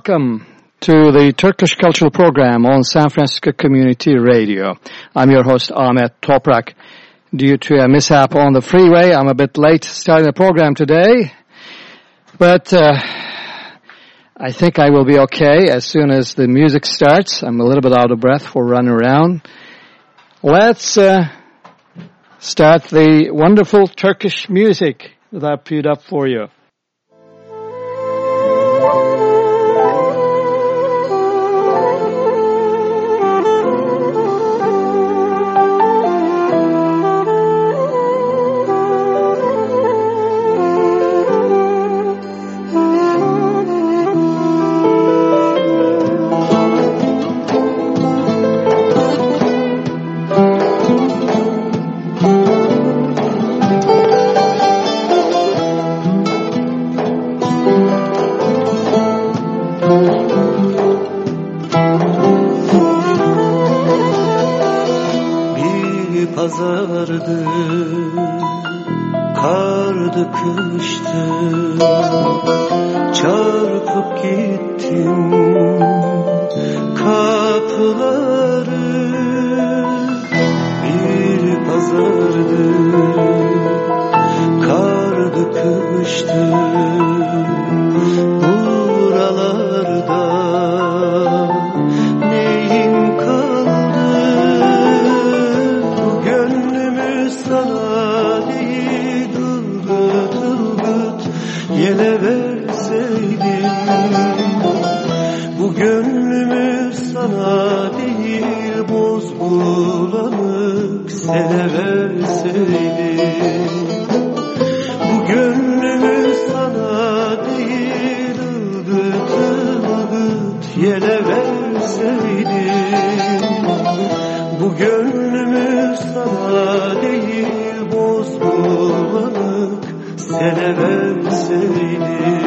Welcome to the Turkish Cultural Program on San Francisco Community Radio. I'm your host Ahmet Toprak. Due to a mishap on the freeway, I'm a bit late starting the program today, but uh, I think I will be okay as soon as the music starts. I'm a little bit out of breath for running around. Let's uh, start the wonderful Turkish music that I have put up for you. ele verseydin Bu gönlümü sana değil ılgıt ılgıt yele verseydin Bu gönlümü sana değil bozgulalık sene verseydin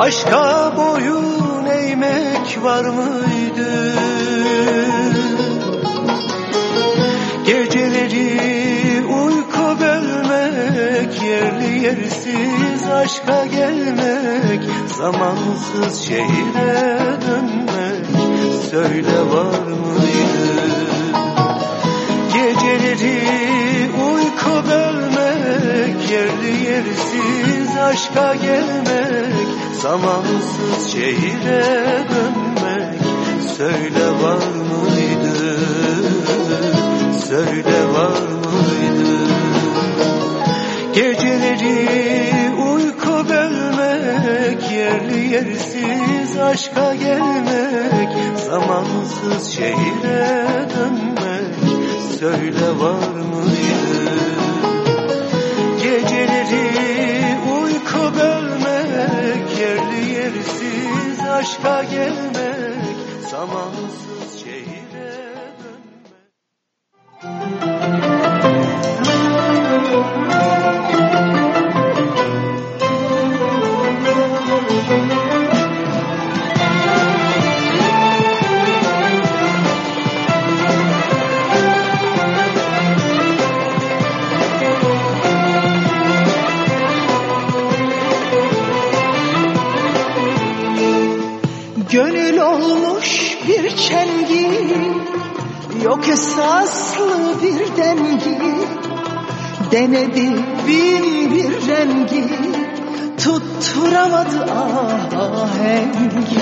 Aşka boyun eğmek var mıydı? Geceleri uyku bölmek Yerli yersiz aşka gelmek Zamansız şehre dönmek Söyle var mıydı? Geceleri uyku bölmek Yerli yersiz aşka gelmek Zamansız şehire dönmek Söyle var mıydı? Söyle var mıydı? Geceleri uyku bölmek Yerli yersiz aşka gelmek. Zamansız şehire dönmek Söyle var mıydı? Geceleri uyku bölmek Yerli yersiz aşka gelmek Zamansız şehire dönmek. Denedi bin bir rengi Tutturamadı ahengi.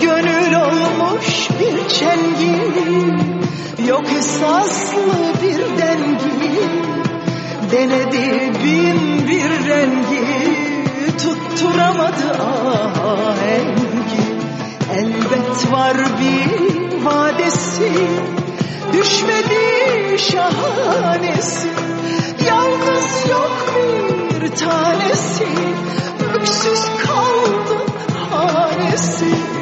Gönül olmuş bir çengi Yok esaslı bir dengi. Denedi bin bir rengi Tutturamadı ahengi. Elbet var bir vadesi Düşmedi şahanesi Yalnız yok bir tanesi Öksüz kaldı hanesi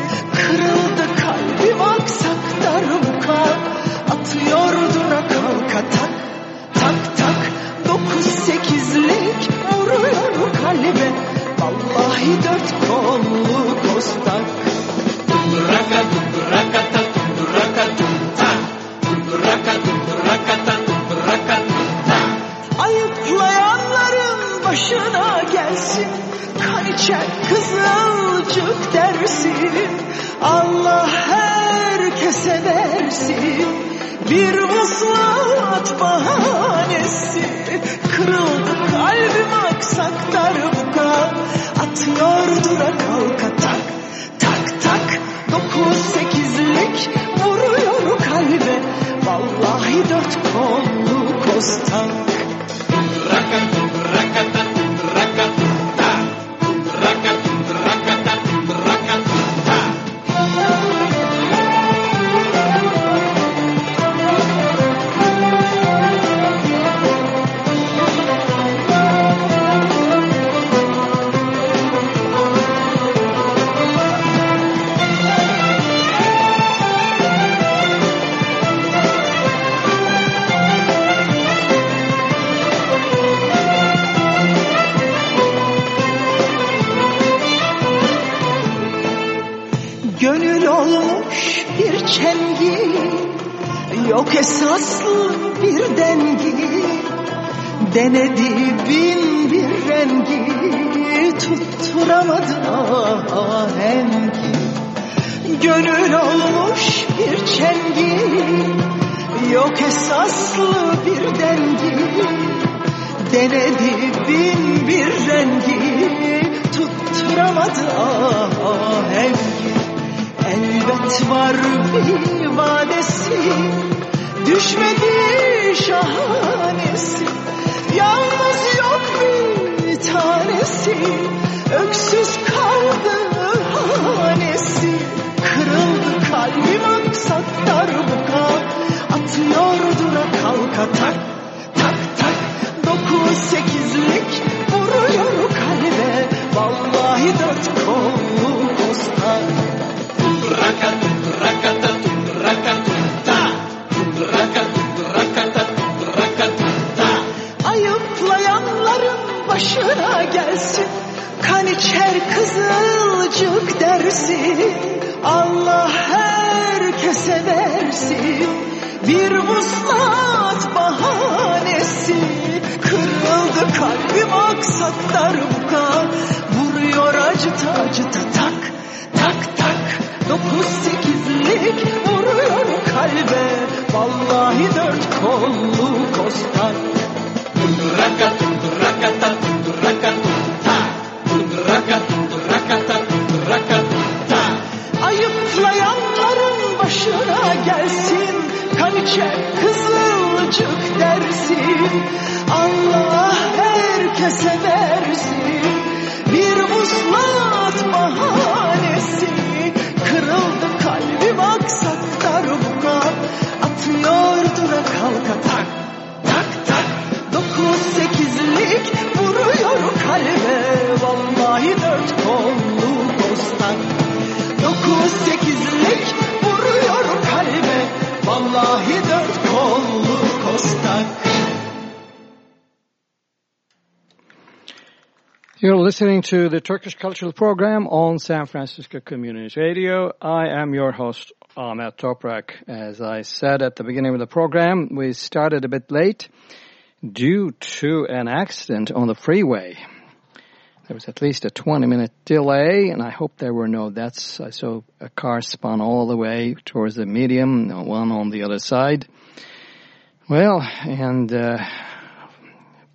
Denedi bin bir rengi Tutturamadı ahengi Gönül olmuş bir çengi Yok esaslı bir dengi. Denedi bin bir rengi Tutturamadı ahengi Elbet var bir vadesi Düşmedi şahanesi Yalnız yok bir tanesi Öksüz kaldı hanesi. Kırıldı kalbim aksak darbuka listening to the Turkish Cultural Program on San Francisco Community Radio. I am your host, Ahmet Toprak. As I said at the beginning of the program, we started a bit late due to an accident on the freeway. There was at least a 20 minute delay and I hope there were no deaths. I saw a car spun all the way towards the medium, one on the other side. Well, and uh,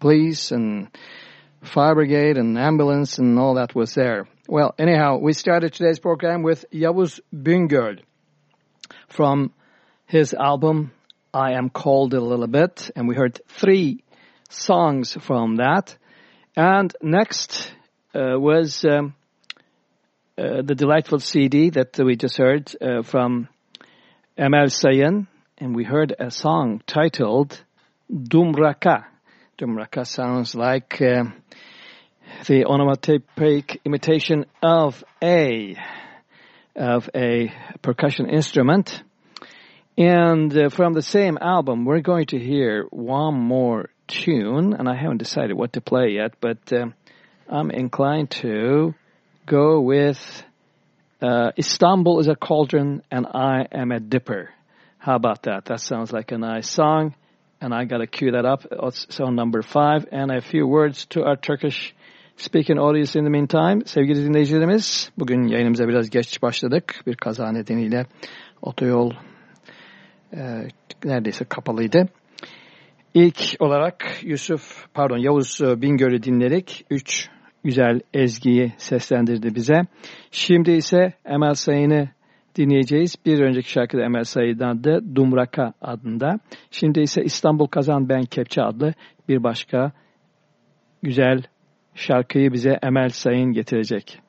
police and fire brigade and ambulance and all that was there. Well, anyhow, we started today's program with Yavuz Bingöl from his album I Am Cold a Little Bit, and we heard three songs from that. And next uh, was um, uh, the delightful CD that we just heard uh, from Emel Sayın, and we heard a song titled Dumraka. Dumraka sounds like uh, the onomatopoeic imitation of a of a percussion instrument. And uh, from the same album, we're going to hear one more tune, and I haven't decided what to play yet, but uh, I'm inclined to go with uh, Istanbul is a cauldron and I am a dipper. How about that? That sounds like a nice song, and I got to cue that up. It's song number five, and a few words to our Turkish speaking audience in the meantime. Sevgili dinleyicilerimiz, bugün yayınımıza biraz geç başladık. Bir kaza nedeniyle otoyol e, neredeyse kapalıydı. İlk olarak Yusuf, pardon Yavuz Bingöl'ü dinledik. Üç güzel ezgiyi seslendirdi bize. Şimdi ise Emel Sayın'ı dinleyeceğiz. Bir önceki şarkıda Emel Sayı'dan da Dumraka adında. Şimdi ise İstanbul Kazan Ben Kepçe adlı bir başka güzel şarkıyı bize Emel Sayın getirecek.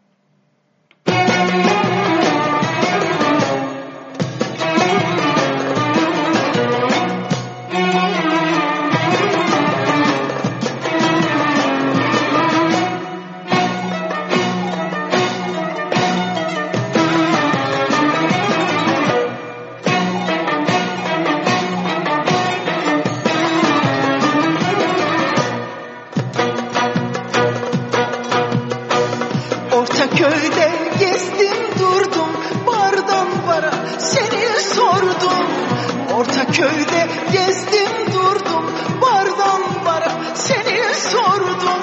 Köyde gezdim durdum bardan bara seni sordum.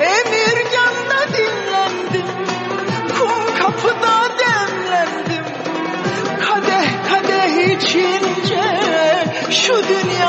Emirgan'da dinlendim Kum kapıda demlendim. Kadeh kadeh içince şu dünya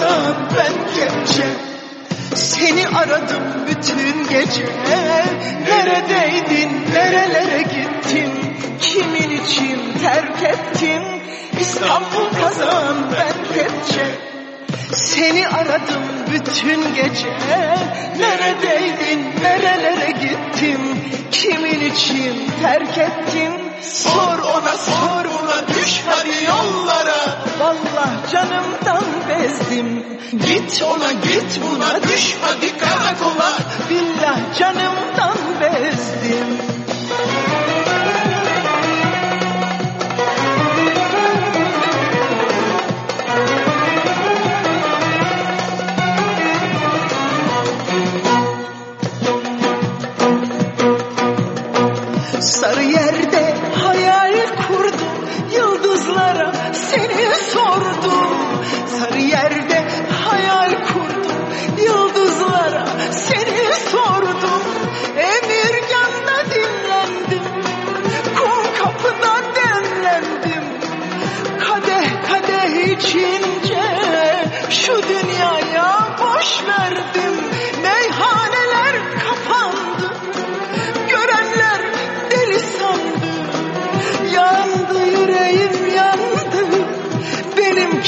Yalnızım ben gece Seni aradım bütün gece. Neredeydin, nerelere gittin? Kimin için terk ettin? İstanbul kazan ben kepçe Seni aradım bütün gece. Neredeydin, nerelere gittin? Kimin için terk ettin? Sor ona sor ona düş hadi yollara. Vallah canımdan bezdim. Git ona git buna düş hadi karakola. Billah canımdan bezdim.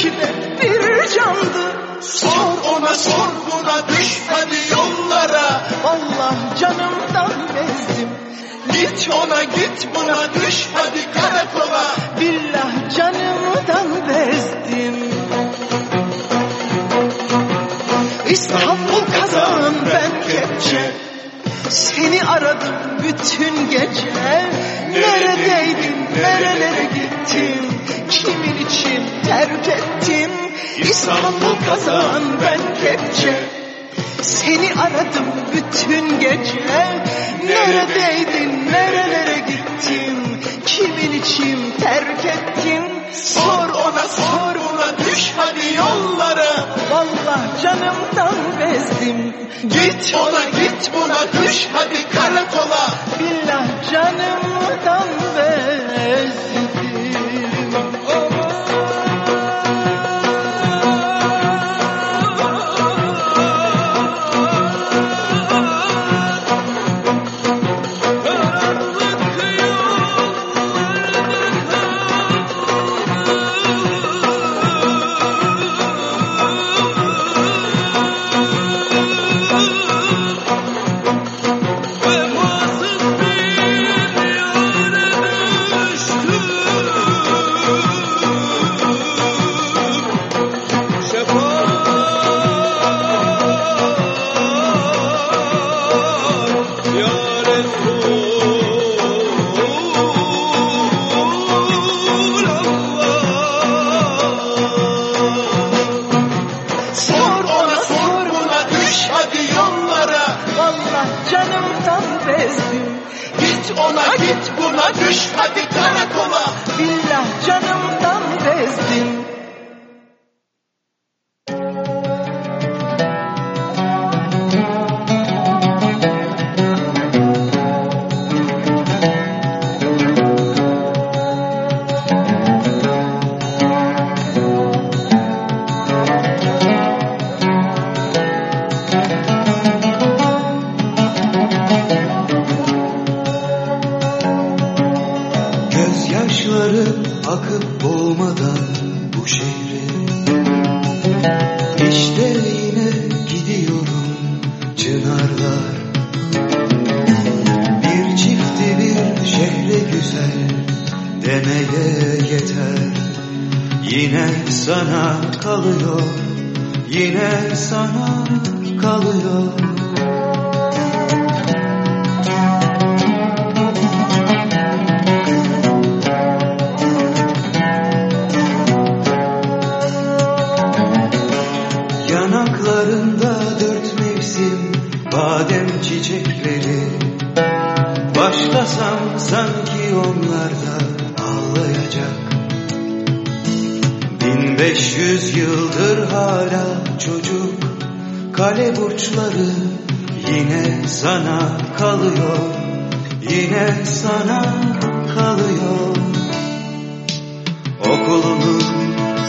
Belki de bir candı? Sor ona sor buna düş hadi yollara. Allah canımdan bezdim. Git ona git buna düş hadi karakola. Billah canımdan bezdim. İstanbul kazan ben kepçe Seni aradım bütün gece. Neredeydin nerelere gittin Kimin için terk ettin İstanbul kazan ben kepçe. Seni aradım bütün gece. Neredeydin nerelere gittin? Kimin için terk ettin Sor ona sor buna düş hadi yollara. Vallahi canımdan bezdim. Git ona git buna düş hadi karakola. Billah canımdan bezdim Başlasam sanki onlar da ağlayacak. Bin beş yüz yıldır hala çocuk Kale burçları yine sana kalıyor Yine sana kalıyor. Okulunun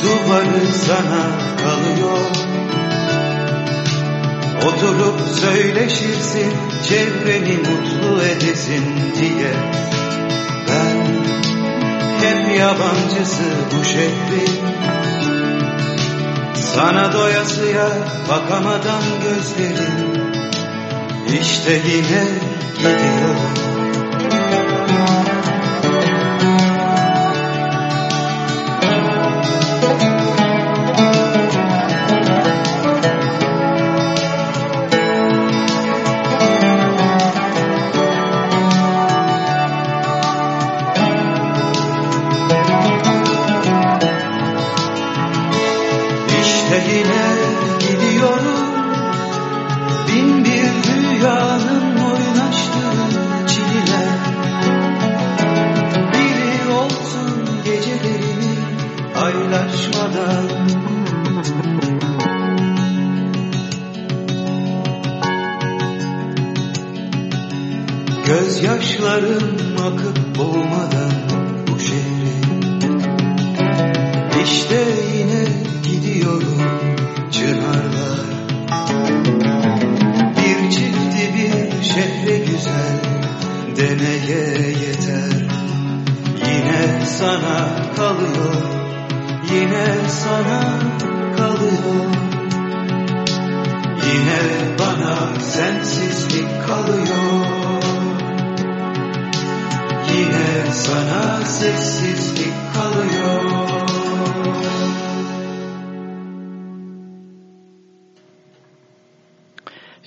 duvarı sana kalıyor Oturup söyleşirsin çevreni mutlu edesin diye. Ben hep yabancısı bu şehrin. Sana doyasıya bakamadan gözlerim. İşte yine gidiyorum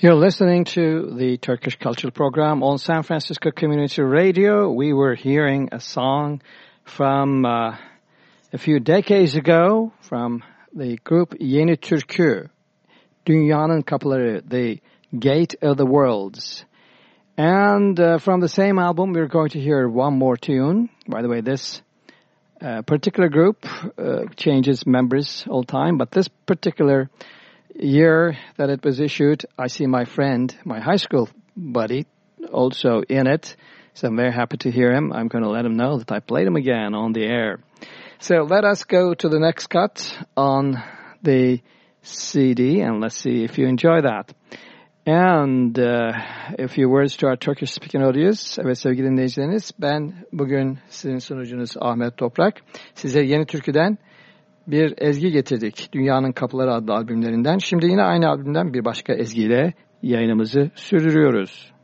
You're listening to the Turkish Cultural Program on San Francisco Community Radio. We were hearing a song from uh, a few decades ago from the group Yeni Türkü, Dünyanın Kapıları, the Gate of the Worlds. And uh, from the same album, we're going to hear one more tune. By the way, this uh, particular group uh, changes members all the time, but this particular year that it was issued, I see my friend, my high school buddy, also in it. So I'm very happy to hear him. I'm going to let him know that I played him again on the air. So let us go to the next cut on the CD and let's see if you enjoy that. And uh, a few words to our Turkish speaking audience. Evet sevgili dinleyicileriniz ben bugün sizin sunucunuz Ahmet Toprak. Size Yeni Türkü'den bir ezgi getirdik. Dünyanın Kapıları adlı albümlerinden. Şimdi yine aynı albümden bir başka ezgiyle yayınımızı sürdürüyoruz.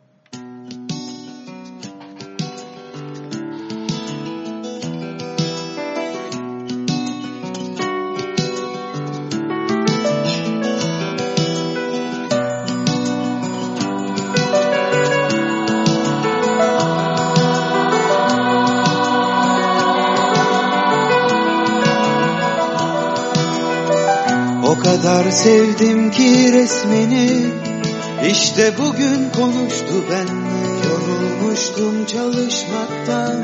Kadar sevdim ki resmini. İşte bugün konuştu benle Yorulmuştum çalışmaktan.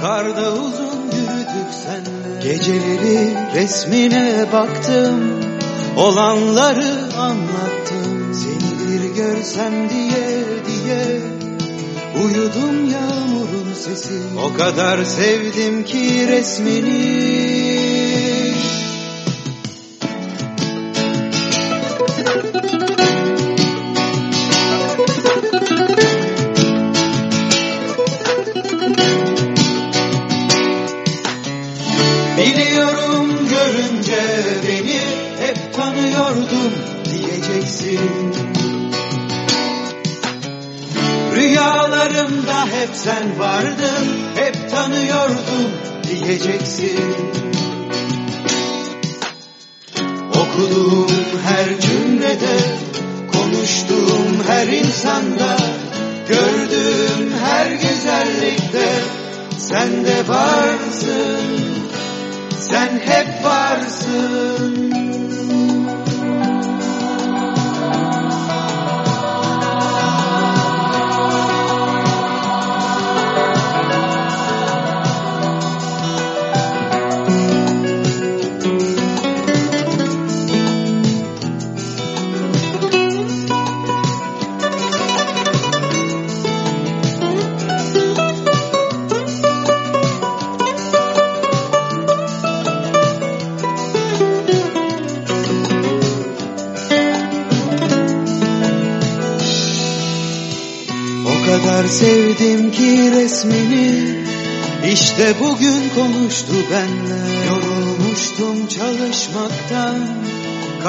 Karda uzun yürüdük senle. Geceleri resmine baktım. Olanları anlattım. Seni bir görsem diye diye. Uyudum yağmurun sesi. O kadar sevdim ki resmini Rüyalarımda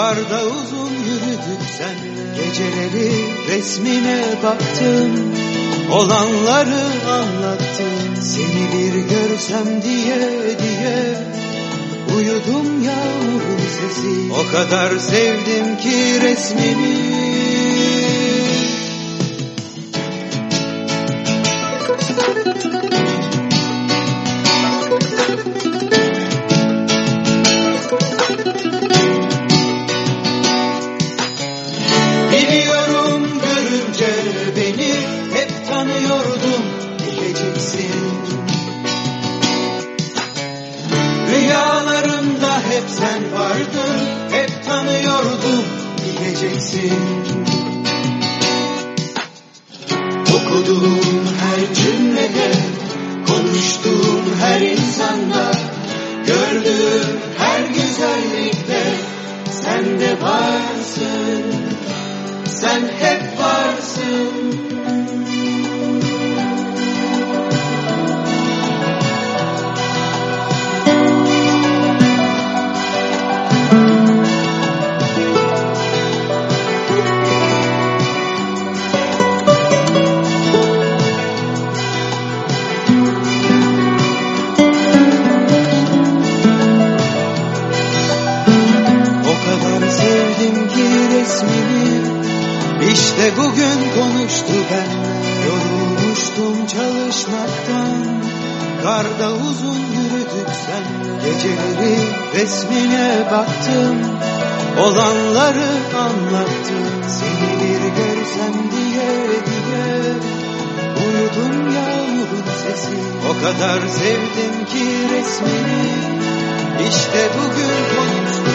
Karda uzun yürüdük senle Geceleri resmine baktım Olanları anlattım Seni bir görsem diye diye. Uyudum yağmurun sesi O kadar sevdim ki resmini Karda uzun yürüdük sen. Geceleri resmine baktım Olanları anlattım Seni bir görsem diye diye. Uyudum yağmurun sesi. O kadar sevdim ki resmini. İşte bugün konuştu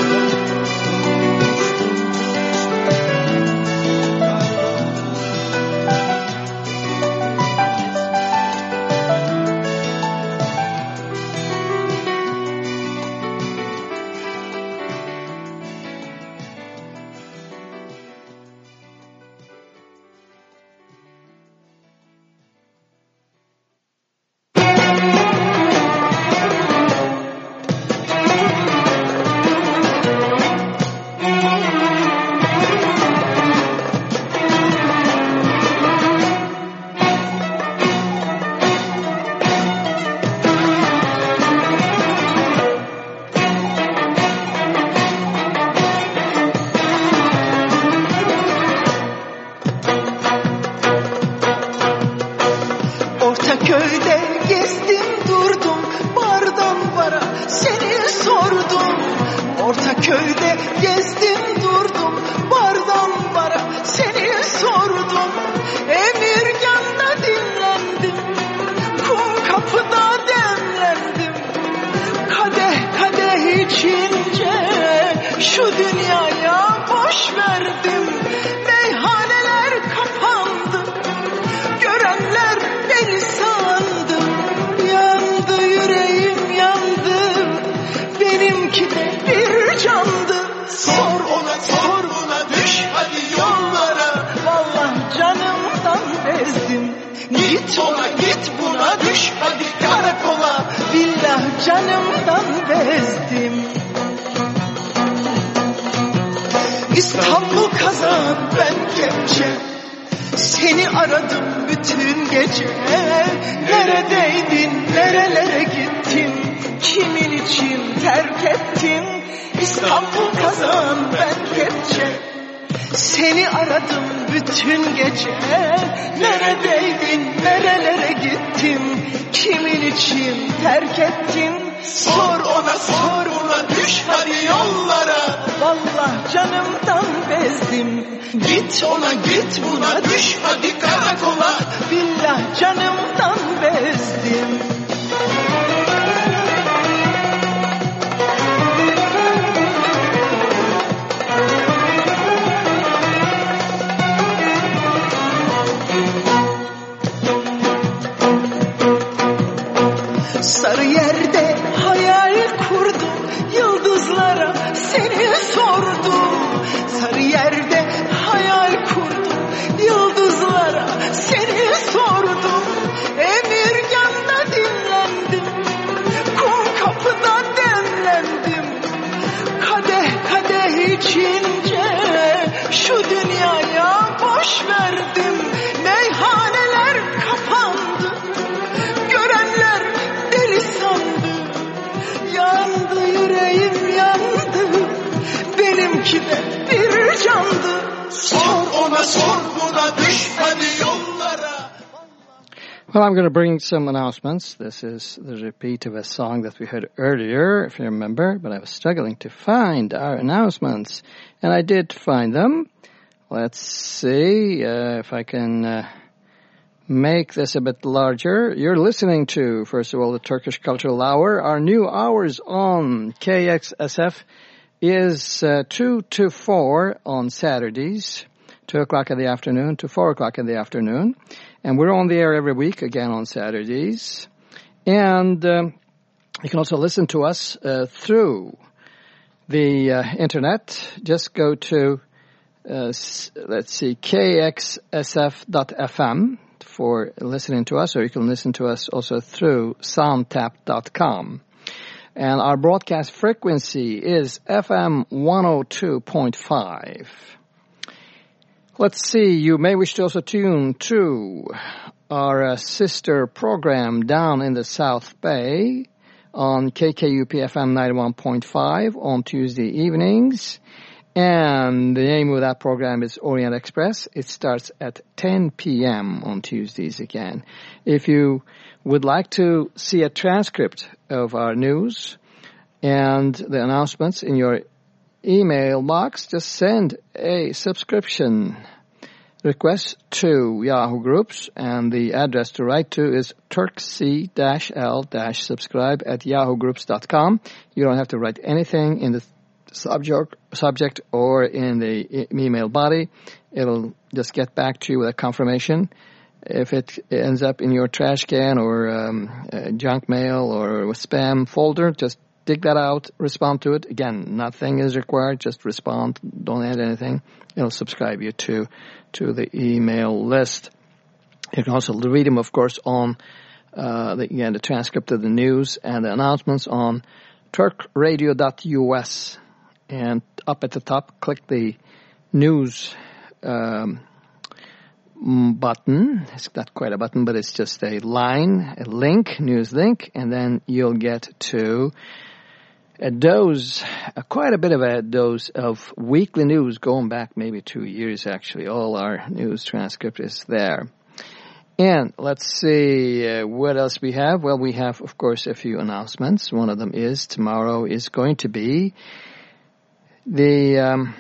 Sarı yerde hayal kurdum Yıldızlara seni sordum. Sarı yerde hayal kurdum Yıldızlara seni sordum. Emirgan'da dinlendim Kum kapıda demlendim. Kadeh kadeh içince Şu dünyaya Benimki de bir candı Sor ona sor buna düş hadi yollara Well, I'm going to bring some announcements. This is the repeat of a song that we heard earlier, if you remember, but I was struggling to find our announcements, and I did find them. Let's see uh, if I can uh, make this a bit larger. You're listening to, first of all, the Turkish Cultural Hour. Our new hours on KXSF is uh, 2 to 4 on Saturdays, 2 o'clock in the afternoon to 4 o'clock in the afternoon. And we're on the air every week, again on Saturdays. And um, you can also listen to us uh, through the uh, internet. Just go to, uh, let's see, kxsf.fm for listening to us, or you can listen to us also through soundtap.com. And our broadcast frequency is FM 102.5. Let's see, you may wish to also tune to our uh, sister program down in the South Bay on KKUP FM 91.5 on Tuesday evenings. And the name of that program is Orient Express. It starts at 10 p.m. on Tuesdays again. If you would like to see a transcript of our news and the announcements in your email box, just send a subscription request to Yahoo Groups and the address to write to is turkc-l-subscribe at yahoogroups.com. You don't have to write anything in the subject, subject or in the email body. It'll just get back to you with a confirmation. If it ends up in your trash can or um, junk mail or spam folder, just dig that out, respond to it. Again, nothing is required. Just respond. Don't add anything. It'll subscribe you to to the email list. You can also read them, of course, on uh, the, again the transcript of the news and the announcements on turkradio.us. And up at the top, click the news um, button. It's not quite a button, but it's just a line, a link, news link, and then you'll get to a dose, uh, quite a bit of a dose of weekly news going back maybe two years actually. All our news transcript is there. And let's see uh, what else we have. Well, we have, of course, a few announcements. One of them is tomorrow is going to be the um,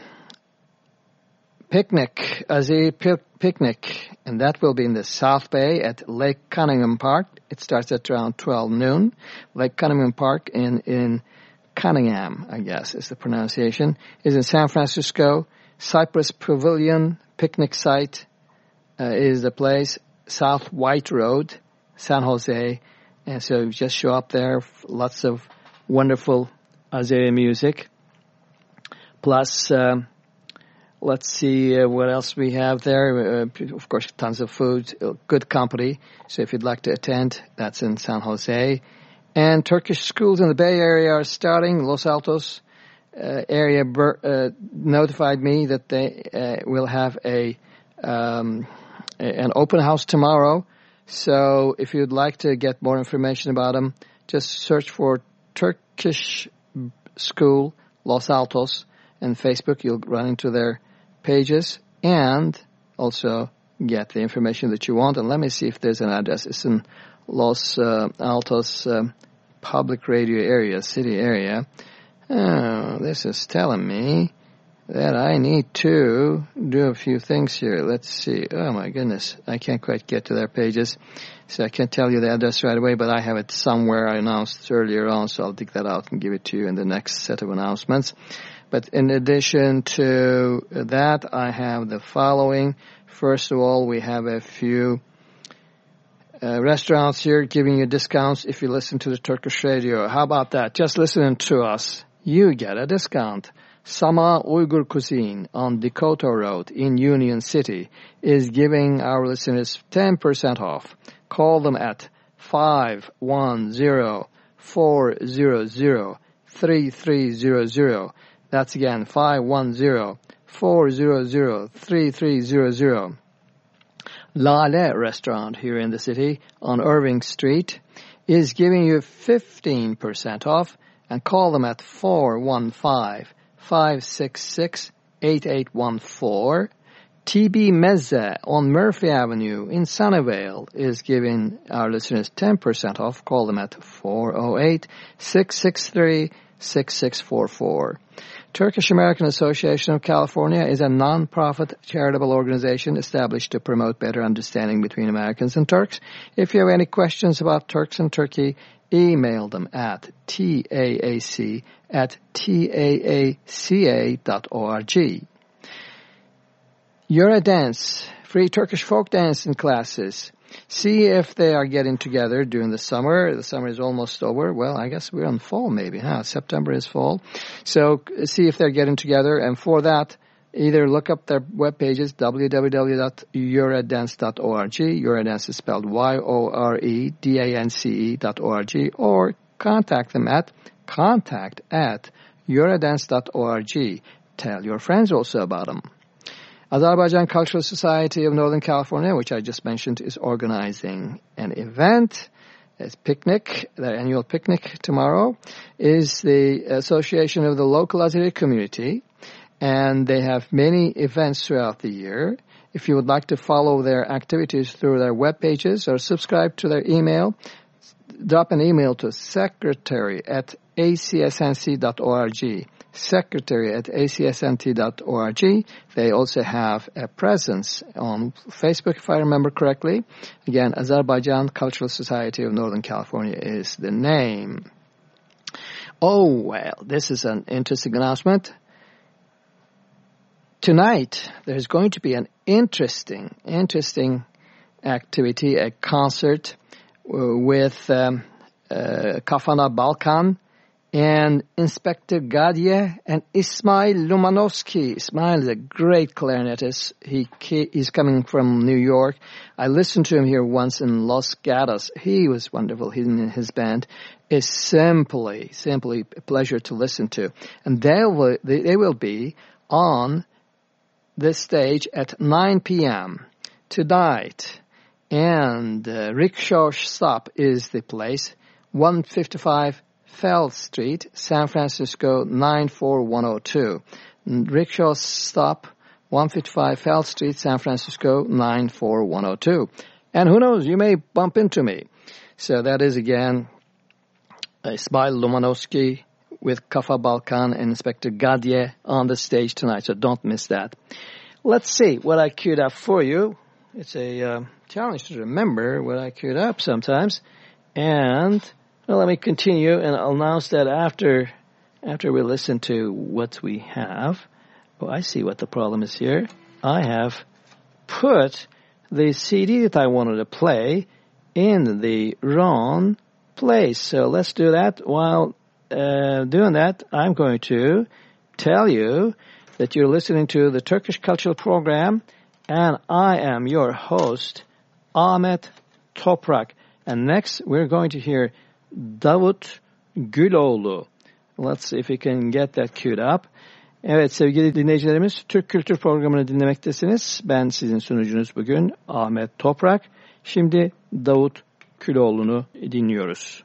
picnic, Azee picnic, and that will be in the South Bay at Lake Cunningham Park. It starts at around 12 noon. Lake Cunningham Park in, in Cunningham, I guess is the pronunciation, is in San Francisco. Cypress Pavilion Picnic Site uh, is the place. South White Road, San Jose. And so just show up there, lots of wonderful Azeri music. Plus, uh, let's see uh, what else we have there. Uh, of course, tons of food, good company. So if you'd like to attend, that's in San Jose. And Turkish schools in the Bay Area are starting. Los Altos uh, area uh, notified me that they uh, will have a um, an open house tomorrow. So if you'd like to get more information about them, just search for Turkish School Los Altos and Facebook. You'll run into their pages and also get the information that you want. And let me see if there's an address. It's in Los uh, Altos um, public radio area, city area. Oh, this is telling me that I need to do a few things here. Let's see. Oh my goodness. I can't quite get to their pages. So I can't tell you the address right away, but I have it somewhere I announced earlier on, so I'll dig that out and give it to you in the next set of announcements. But in addition to that, I have the following. First of all, we have a few uh, restaurants here giving you discounts if you listen to the Turkish radio. How about that? Just listening to us, you get a discount. Sama Uyghur Cuisine on Dakota Road in Union City is giving our listeners 10% off. Call them at 510-400-3300. That's again 510-400-3300. Lale restaurant here in the city on Irving Street is giving you 15% off and call them at 415-566-8814. TB Mezze on Murphy Avenue in Sunnyvale is giving our listeners 10% off. Call them at 408-663-6644. Turkish American Association of California is a non-profit charitable organization established to promote better understanding between Americans and Turks. If you have any questions about Turks and Turkey, email them at taac at taaca.org. Yoredance, free Turkish folk dancing classes see if they are getting together during the summer. The summer is almost over. Well, I guess we're on fall maybe, huh? September is fall. So see if they're getting together. And for that, either look up their web pages, www.yoredance.org. Yoredance is spelled Y-O-R-E-D-A-N-C-E dot O-R-G, or contact them at contact at yoredance.org. Tell your friends also about them. Azerbaijan Cultural Society of Northern California, which I just mentioned, is organizing an event. It's picnic, their annual picnic tomorrow, is the Association of the Local Azeri Community. and they have many events throughout the year. If you would like to follow their activities through their web pages or subscribe to their email, drop an email to secretary at acsnc.org. Secretary at acsnc.org. They also have a presence on Facebook, if I remember correctly. Again, Azerbaijan Cultural Society of Northern California is the name. Oh, well, this is an interesting announcement. Tonight, there's going to be an interesting, interesting activity, a concert uh, with um, uh, Kafana Balkan and Inspector Gadye and Ismail Lumanovski. Ismail is a great clarinetist. He he's coming from New York. I listened to him here once in Los Gatos. He was wonderful. He and his band is simply, simply a pleasure to listen to. And they will, they will be on this stage at 9 p.m. tonight. And uh, Rickshaw Stop is the place, 155 Fell Street, San Francisco 94102. Rickshaw Stop, 155 Fell Street, San Francisco 94102. And who knows, you may bump into me. So that is again Ismail Lumanovski with Kafa Balkan and Inspector Gadje on the stage tonight, so don't miss that. Let's see what I queued up for you. It's a uh, challenge to remember what I queued up sometimes. And well, let me continue and I'll announce that after after we listen to what we have. Oh, I see what the problem is here. I have put the CD that I wanted to play in the wrong place. So let's do that. While uh, doing that, I'm going to tell you that you're listening to the Turkish Cultural Program, and I am your host, Ahmet Toprak. And next, we're going to hear Davut Güloğlu. Let's see if we can get that queued up. Evet sevgili dinleyicilerimiz Türk Kültür Programı'nı dinlemektesiniz. Ben sizin sunucunuz bugün Ahmet Toprak. Şimdi Davut Küloğlu'nu dinliyoruz.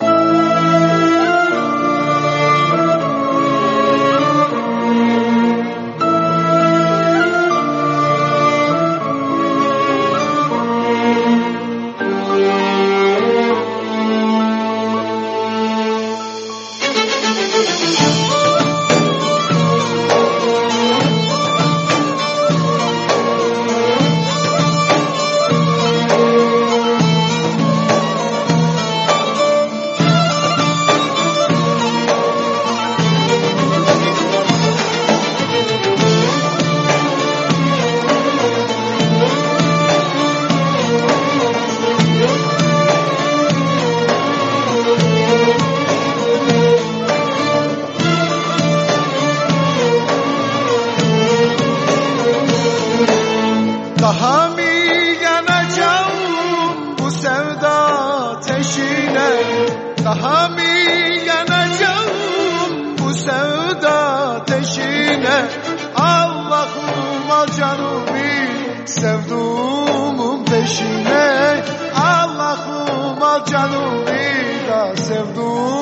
Müzik do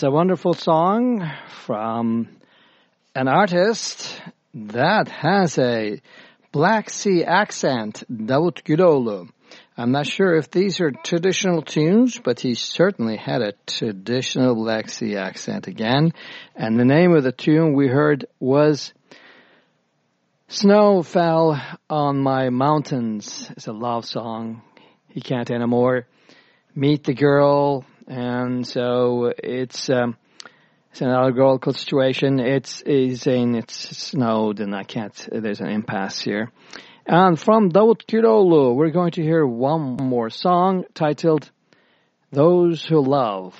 that's a wonderful song from an artist that has a Black Sea accent, Davut Güloğlu. I'm not sure if these are traditional tunes, but he certainly had a traditional Black Sea accent again. And the name of the tune we heard was Snow Fell on My Mountains. It's a love song. He can't anymore meet the girl, and so it's um, it's an allegorical situation. It's is saying it's snowed, and I can't. There's an impasse here. And from Davut Güloğlu, we're going to hear one more song titled "Those Who Love."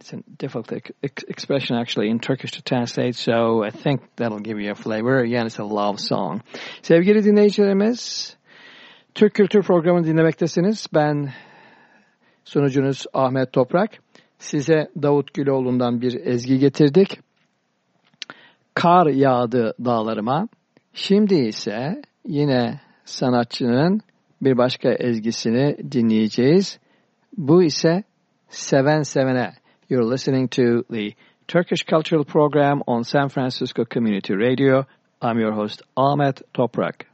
It's a difficult ex- expression actually in Turkish to translate, so I think that'll give you a flavor. Again, it's a love song. Sevgili dinleyicilerimiz, Türk Kültür Programı'nı dinlemektesiniz. Ben sunucunuz Ahmet Toprak. Size Davut Güloğlu'ndan bir ezgi getirdik. Kar yağdı dağlarıma. Şimdi ise yine sanatçının bir başka ezgisini dinleyeceğiz. Bu ise Seven Sevene. You're listening to the Turkish Cultural Program on San Francisco Community Radio. I'm your host Ahmet Toprak.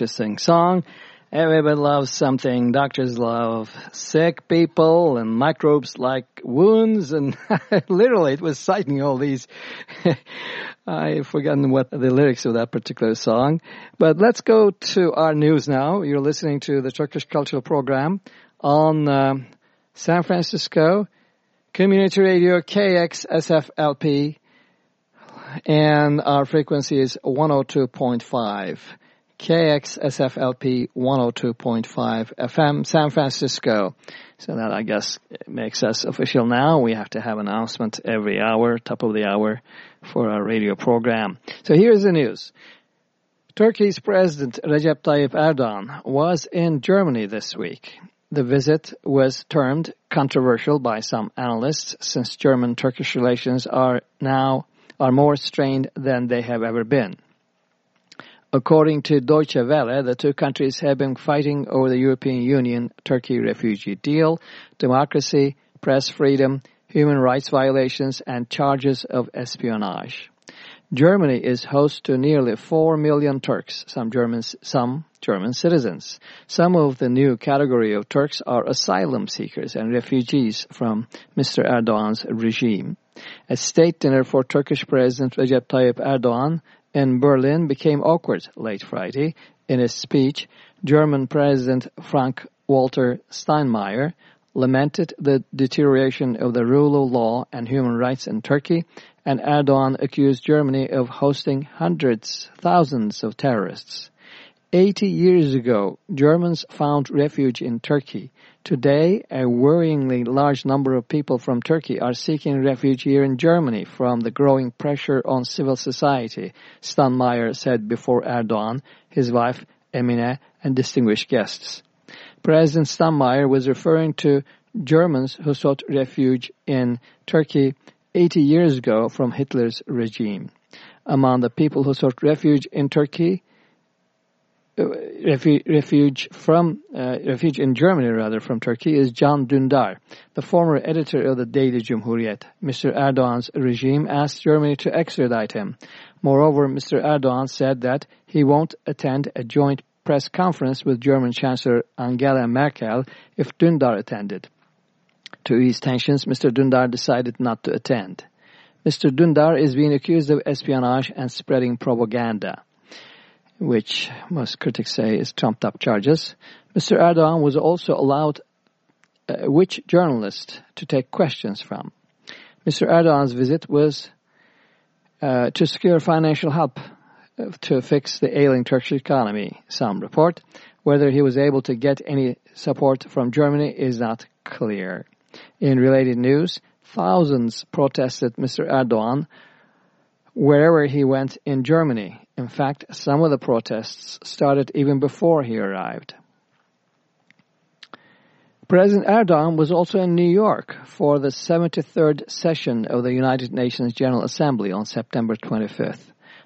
Interesting song. Everybody loves something. Doctors love sick people and microbes like wounds and literally it was citing all these. I've forgotten what the lyrics of that particular song. But let's go to our news now. You're listening to the Turkish Cultural Program on um, San Francisco Community Radio KXSFLP and our frequency is 102.5. KXSFLP 102.5 FM San Francisco. So that I guess makes us official now. We have to have announcement every hour, top of the hour for our radio program. So here's the news. Turkey's President Recep Tayyip Erdogan was in Germany this week. The visit was termed controversial by some analysts since German-Turkish relations are now are more strained than they have ever been. According to Deutsche Welle, the two countries have been fighting over the European Union-Turkey refugee deal, democracy, press freedom, human rights violations, and charges of espionage. Germany is host to nearly 4 million Turks, some Germans, some German citizens. Some of the new category of Turks are asylum seekers and refugees from Mr. Erdogan's regime. A state dinner for Turkish President Recep Tayyip Erdogan in Berlin became awkward late Friday. In a speech, German President Frank-Walter Steinmeier lamented the deterioration of the rule of law and human rights in Turkey, and Erdogan accused Germany of hosting hundreds, thousands of terrorists. 80 years ago, Germans found refuge in Turkey. Today, a worryingly large number of people from Turkey are seeking refuge here in Germany from the growing pressure on civil society, Steinmeier said before Erdogan, his wife Emine, and distinguished guests. President Steinmeier was referring to Germans who sought refuge in Turkey 80 years ago from Hitler's regime. Among the people who sought refuge in Turkey, refuge, from uh, refuge in Germany rather from Turkey is Can Dündar, the former editor of the daily Cumhuriyet. Mr. Erdogan's regime asked Germany to extradite him. Moreover, Mr. Erdogan said that he won't attend a joint press conference with German Chancellor Angela Merkel if Dündar attended. To ease tensions, Mr. Dündar decided not to attend. Mr. Dündar is being accused of espionage and spreading propaganda which most critics say is trumped up charges. Mr. Erdogan was also allowed uh, which journalist to take questions from. Mr. Erdogan's visit was uh, to secure financial help uh, to fix the ailing Turkish economy, some report. Whether he was able to get any support from Germany is not clear. In related news, thousands protested Mr. Erdogan wherever he went in Germany. In fact, some of the protests started even before he arrived. President Erdogan was also in New York for the 73rd session of the United Nations General Assembly on September 25th.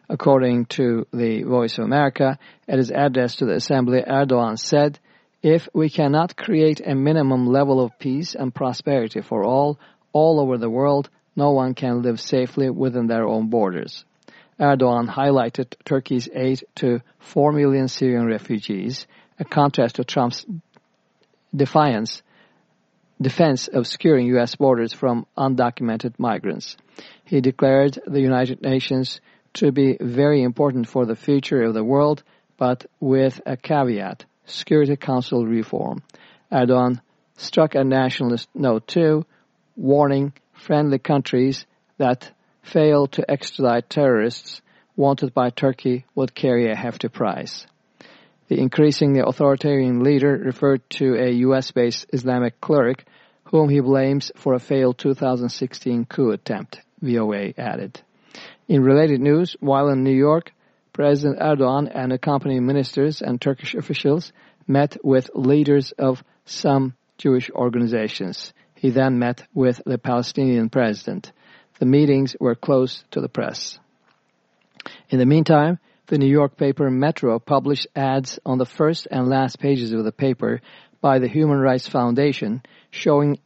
According to the Voice of America, at his address to the Assembly, Erdogan said, if we cannot create a minimum level of peace and prosperity for all, all over the world, no one can live safely within their own borders. Erdogan highlighted Turkey's aid to 4 million Syrian refugees, a contrast to Trump's defiance, defense of securing U.S. borders from undocumented migrants. He declared the United Nations to be very important for the future of the world, but with a caveat, Security Council reform. Erdogan struck a nationalist note too, warning friendly countries that fail to extradite terrorists wanted by Turkey would carry a hefty price. The increasingly authoritarian leader referred to a U.S.-based Islamic cleric whom he blames for a failed 2016 coup attempt, VOA added. In related news, while in New York, President Erdogan and accompanying ministers and Turkish officials met with leaders of some Jewish organizations. He then met with the Palestinian president. The meetings were closed to the press. In the meantime, the New York paper Metro published ads on the first and last pages of the paper by the Human Rights Foundation showing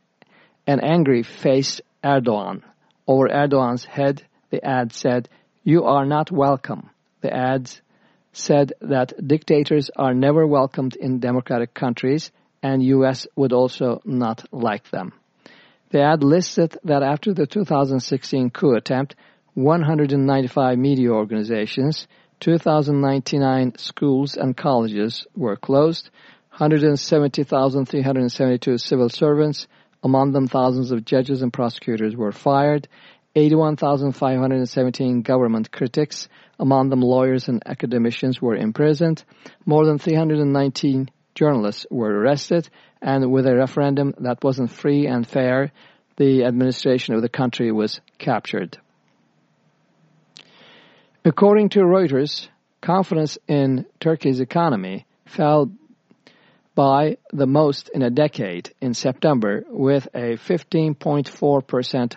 an angry-faced Erdogan. Over Erdogan's head, the ad said, You are not welcome. The ads said that dictators are never welcomed in democratic countries and U.S. would also not like them. The ad listed that after the 2016 coup attempt, 195 media organizations, 2,099 schools and colleges were closed, 170,372 civil servants, among them thousands of judges and prosecutors were fired, 81,517 government critics, among them lawyers and academicians were imprisoned, more than 319 journalists were arrested, and with a referendum that wasn't free and fair, the administration of the country was captured. According to Reuters, confidence in Turkey's economy fell by the most in a decade in September with a 15.4%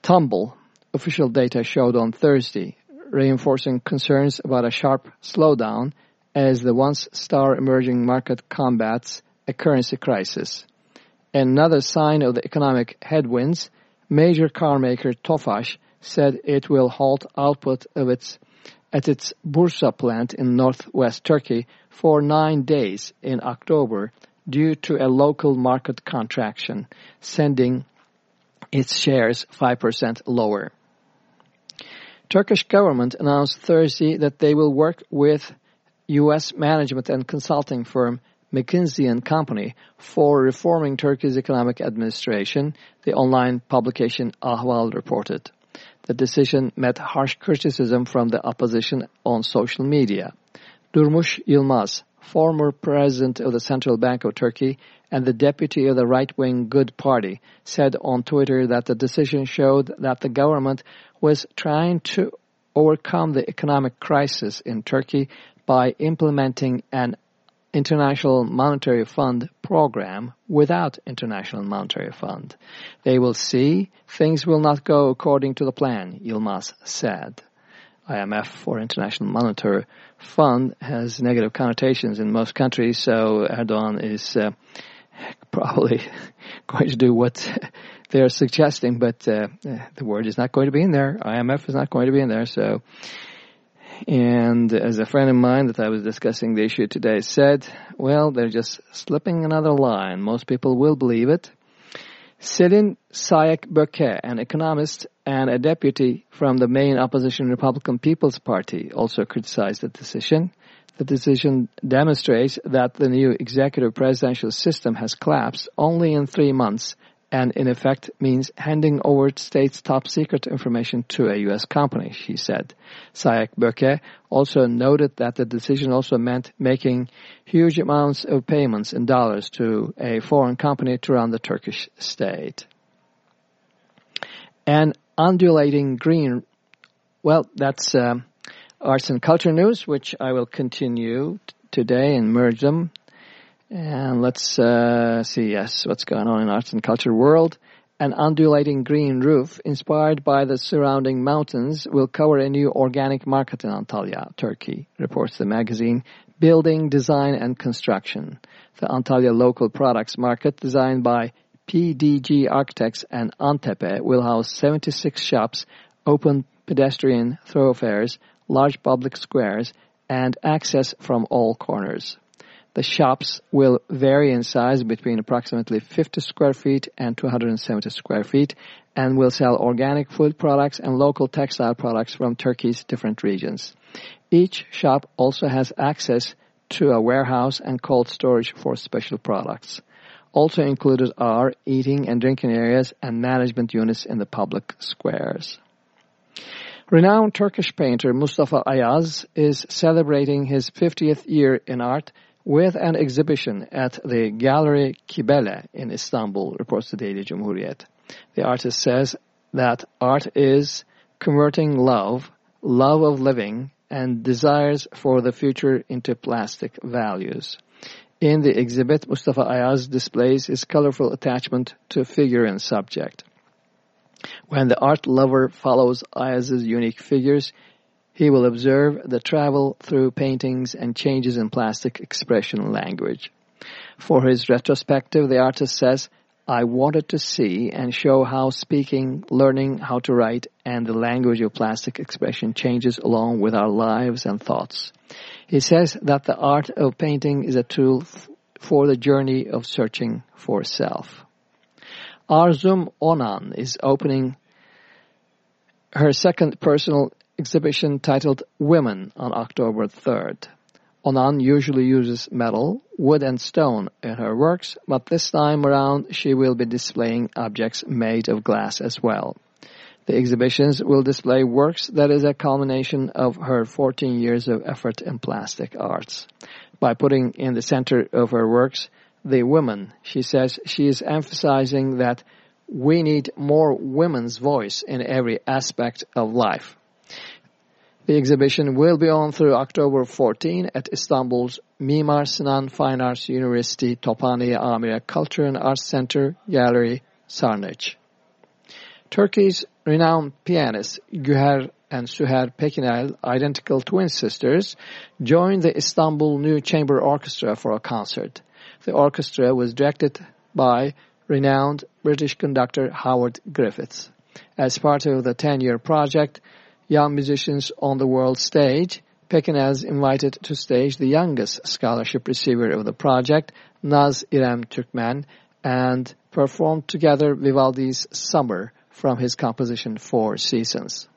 tumble, official data showed on Thursday, reinforcing concerns about a sharp slowdown as the once star emerging market combats a currency crisis. Another sign of the economic headwinds, major car maker Tofaş said it will halt output of its at its Bursa plant in northwest Turkey for nine days in October due to a local market contraction, sending its shares 5% lower. Turkish government announced Thursday that they will work with U.S. management and consulting firm McKinsey and Company for reforming Turkey's economic administration, the online publication Ahval reported. The decision met harsh criticism from the opposition on social media. Durmuş Yılmaz, former president of the Central Bank of Turkey and the deputy of the right-wing Good Party, said on Twitter that the decision showed that the government was trying to overcome the economic crisis in Turkey by implementing an International Monetary Fund program without International Monetary Fund. They will see things will not go according to the plan, Yilmaz said. IMF or International Monetary Fund has negative connotations in most countries, so Erdogan is uh, probably going to do what they're suggesting, but uh, the word is not going to be in there. IMF is not going to be in there, so and as a friend of mine that I was discussing the issue today said, well, they're just slipping another line. Most people will believe it. Selin Sayek Böke, an economist and a deputy from the main opposition Republican People's Party, also criticized the decision. The decision demonstrates that the new executive presidential system has collapsed only in three months and in effect means handing over state's top secret information to a U.S. company, she said. Sayek Böke also noted that the decision also meant making huge amounts of payments in dollars to a foreign company to run the Turkish state. And undulating green, well, that's uh, arts and culture news, which I will continue today and merge them and let's uh, see, yes, what's going on in arts and culture world. An undulating green roof inspired by the surrounding mountains will cover a new organic market in Antalya, Turkey, reports the magazine Building, Design and Construction. The Antalya Local Products Market, designed by PDG Architects and Antepe, will house 76 shops, open pedestrian thoroughfares, large public squares, and access from all corners. The shops will vary in size between approximately 50 square feet and 270 square feet and will sell organic food products and local textile products from Turkey's different regions. Each shop also has access to a warehouse and cold storage for special products. Also included are eating and drinking areas and management units in the public squares. Renowned Turkish painter Mustafa Ayaz is celebrating his 50th year in art with an exhibition at the Gallery Kibele in Istanbul, reports the Daily Cumhuriyet. The artist says that art is converting love, love of living, and desires for the future into plastic values. In the exhibit, Mustafa Ayaz displays his colorful attachment to figure and subject. When the art lover follows Ayaz's unique figures, he will observe the travel through paintings and changes in plastic expression language. For his retrospective, the artist says, I wanted to see and show how speaking, learning how to write, and the language of plastic expression changes along with our lives and thoughts. He says that the art of painting is a tool for the journey of searching for self. Arzum Onan is opening her second personal exhibition titled Women on October 3rd. Onan usually uses metal, wood and stone in her works, but this time around she will be displaying objects made of glass as well. The exhibitions will display works that is a culmination of her 14 years of effort in plastic arts. By putting in the center of her works the women, she says she is emphasizing that we need more women's voice in every aspect of life. The exhibition will be on through October 14 at Istanbul's Mimar Sinan Fine Arts University Tophane Amire Culture and Arts Center Gallery, Sarnıç. Turkey's renowned pianists Güher and Süher Pekinel, identical twin sisters, joined the Istanbul New Chamber Orchestra for a concert. The orchestra was directed by renowned British conductor Howard Griffiths. As part of the 10-year project, young musicians on the world stage, Pekinel's invited to stage the youngest scholarship receiver of the project, Naz İrem Türkmen, and performed together Vivaldi's Summer from his composition Four Seasons.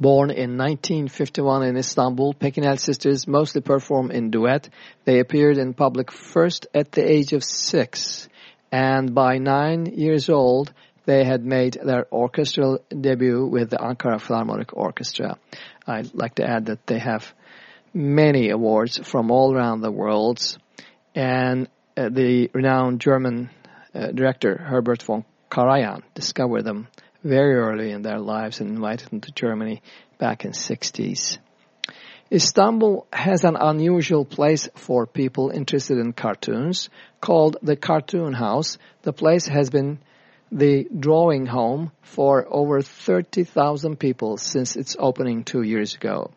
Born in 1951 in Istanbul, Pekinel sisters mostly perform in duet. They appeared in public first at the age of six, and by nine years old, they had made their orchestral debut with the Ankara Philharmonic Orchestra. I'd like to add that they have many awards from all around the world, and uh, the renowned German uh, director Herbert von Karajan discovered them very early in their lives and invited them to Germany back in 60s. Istanbul has an unusual place for people interested in cartoons called the Cartoon House. The place has been the drawing home for over 30,000 people since its opening two years ago.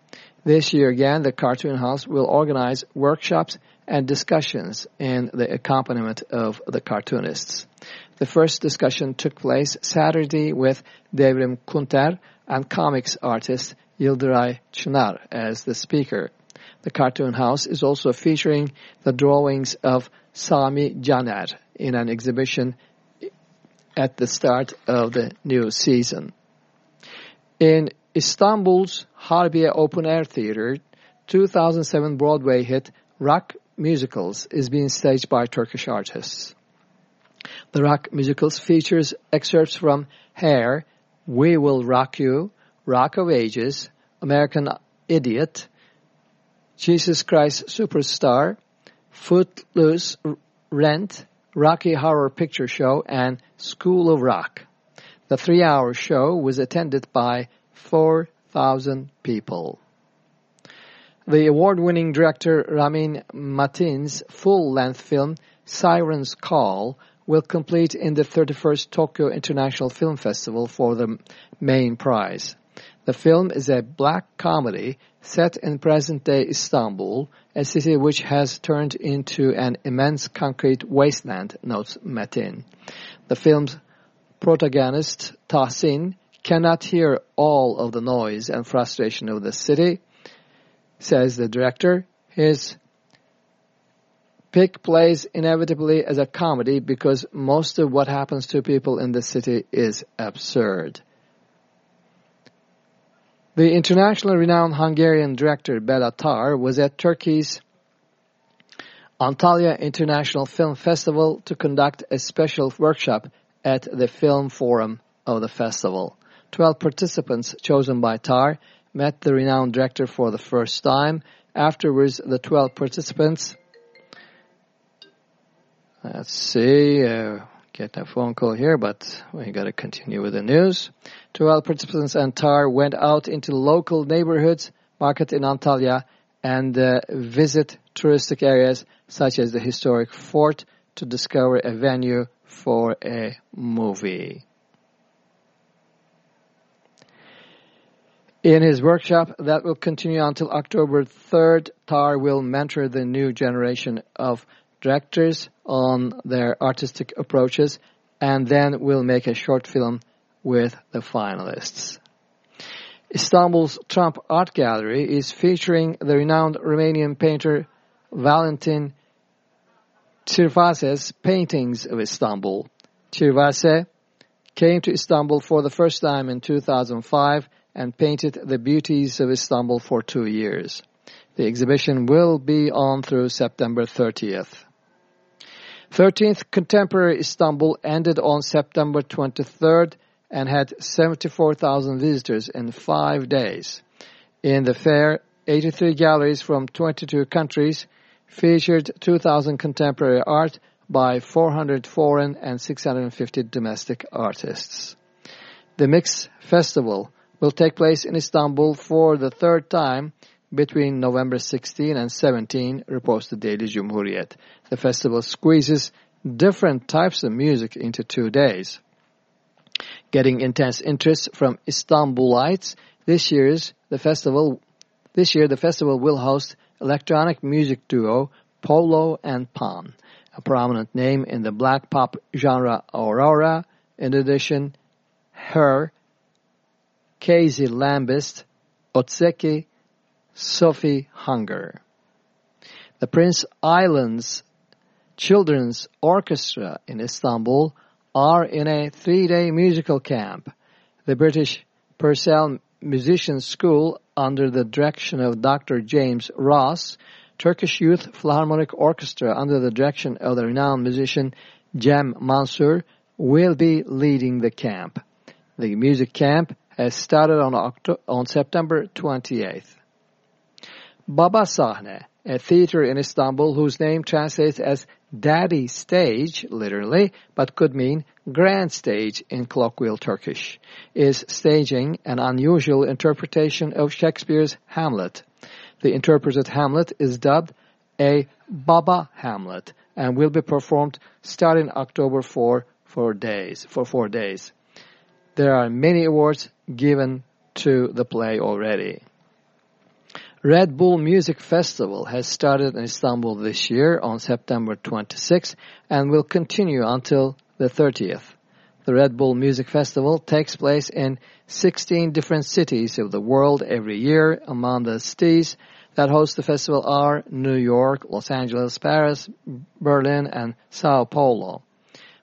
This year again, the Cartoon House will organize workshops and discussions in the accompaniment of the cartoonists. The first discussion took place Saturday with Devrim Kunter and comics artist Yildiray Çınar as the speaker. The Cartoon House is also featuring the drawings of Sami Caner in an exhibition at the start of the new season. In Istanbul's Harbiye Open Air Theater, 2007 Broadway hit Rock Musicals is being staged by Turkish artists. The rock musicals features excerpts from Hair, We Will Rock You, Rock of Ages, American Idiot, Jesus Christ Superstar, Footloose, Rent, Rocky Horror Picture Show, and School of Rock. The three-hour show was attended by 4,000 people. The award-winning director Ramin Matin's full-length film Siren's Call will compete in the 31st Tokyo International Film Festival for the main prize. The film is a black comedy set in present-day Istanbul, a city which has turned into an immense concrete wasteland, notes Metin. The film's protagonist, Tahsin, cannot hear all of the noise and frustration of the city, says the director. His pick plays inevitably as a comedy because most of what happens to people in the city is absurd. The internationally renowned Hungarian director Bela Tarr was at Turkey's Antalya International Film Festival to conduct a special workshop at the Film Forum of the festival. Twelve participants chosen by Tarr met the renowned director for the first time. Afterwards, the 12 participants Let's see, uh, get a phone call here, but we got to continue with the news. 12 participants and Tarr went out into local neighborhoods, market in Antalya, and uh, visit touristic areas such as the historic fort to discover a venue for a movie. In his workshop that will continue until October 3rd, Tarr will mentor the new generation of directors on their artistic approaches and then we'll make a short film with the finalists. Istanbul's Trump Art Gallery is featuring the renowned Romanian painter Valentin Tirvase's paintings of Istanbul. Tirvase came to Istanbul for the first time in 2005 and painted the beauties of Istanbul for two years. The exhibition will be on through September 30th. 13th Contemporary Istanbul ended on September 23rd and had 74,000 visitors in five days. In the fair, 83 galleries from 22 countries featured 2,000 contemporary art by 400 foreign and 650 domestic artists. The Mix Festival will take place in Istanbul for the third time between November 16 and 17, reports the Daily Cumhuriyet. The festival squeezes different types of music into two days. Getting intense interest from Istanbulites, this year's the festival this year the festival will host electronic music duo Polo and Pan, a prominent name in the black pop genre Aurora, in addition her, Casey Lambist, Otseki, Sophie Hunger. The Prince Islands Children's Orchestra in Istanbul are in a three-day musical camp. The British Purcell Musicians School, under the direction of Dr. James Ross, Turkish Youth Philharmonic Orchestra, under the direction of the renowned musician Cem Mansur, will be leading the camp. The music camp has started on, Octo on September 28th. Baba Sahne, a theater in Istanbul whose name translates as Daddy Stage, literally, but could mean grand stage in colloquial Turkish, is staging an unusual interpretation of Shakespeare's Hamlet. The interpreted Hamlet is dubbed a Baba Hamlet and will be performed starting October 4 for days, for four days. There are many awards given to the play already. Red Bull Music Festival has started in Istanbul this year on September 26 and will continue until the 30th. The Red Bull Music Festival takes place in 16 different cities of the world every year. Among the cities that host the festival are New York, Los Angeles, Paris, Berlin, and Sao Paulo.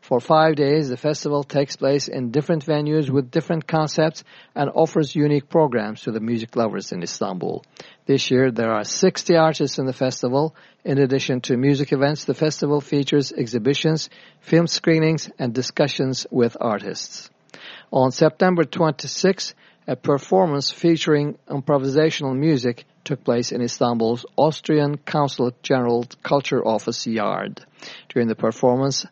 For five days, the festival takes place in different venues with different concepts and offers unique programs to the music lovers in Istanbul. This year, there are 60 artists in the festival. In addition to music events, the festival features exhibitions, film screenings, and discussions with artists. On September 26, a performance featuring improvisational music took place in Istanbul's Austrian Consulate General Culture Office yard. During the performance,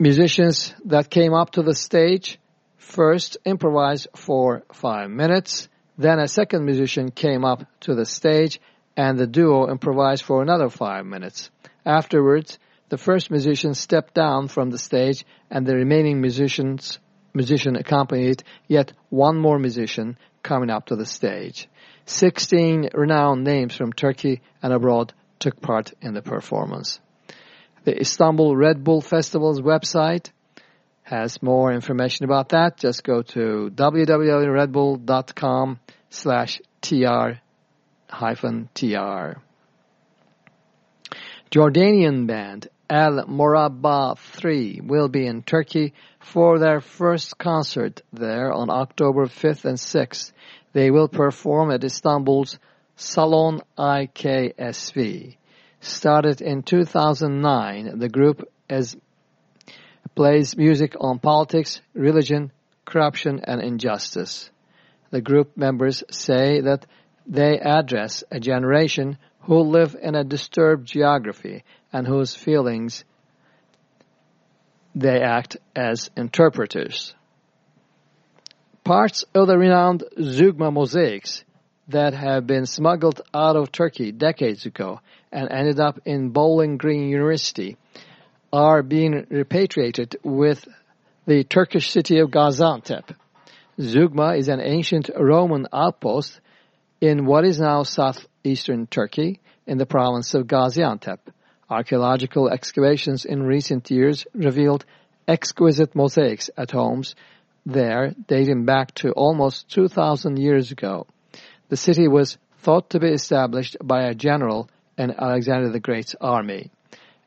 musicians that came up to the stage first improvised for five minutes. Then a second musician came up to the stage and the duo improvised for another five minutes. Afterwards, the first musician stepped down from the stage and the remaining musicians musician accompanied yet one more musician coming up to the stage. Sixteen renowned names from Turkey and abroad took part in the performance. The Istanbul Red Bull Festival's website has more information about that. Just go to www.redbull.com slash tr hyphen tr. Jordanian band El Morabba 3 will be in Turkey for their first concert there on October 5th and 6th. They will perform at Istanbul's Salon IKSV. Started in 2009, the group plays music on politics, religion, corruption, and injustice. The group members say that they address a generation who live in a disturbed geography and whose feelings they act as interpreters. Parts of the renowned Zeugma mosaics that have been smuggled out of Turkey decades ago and ended up in Bowling Green University are being repatriated with the Turkish city of Gaziantep. Zeugma is an ancient Roman outpost in what is now southeastern Turkey in the province of Gaziantep. Archaeological excavations in recent years revealed exquisite mosaics at homes there dating back to almost 2,000 years ago. The city was thought to be established by a general in Alexander the Great's army.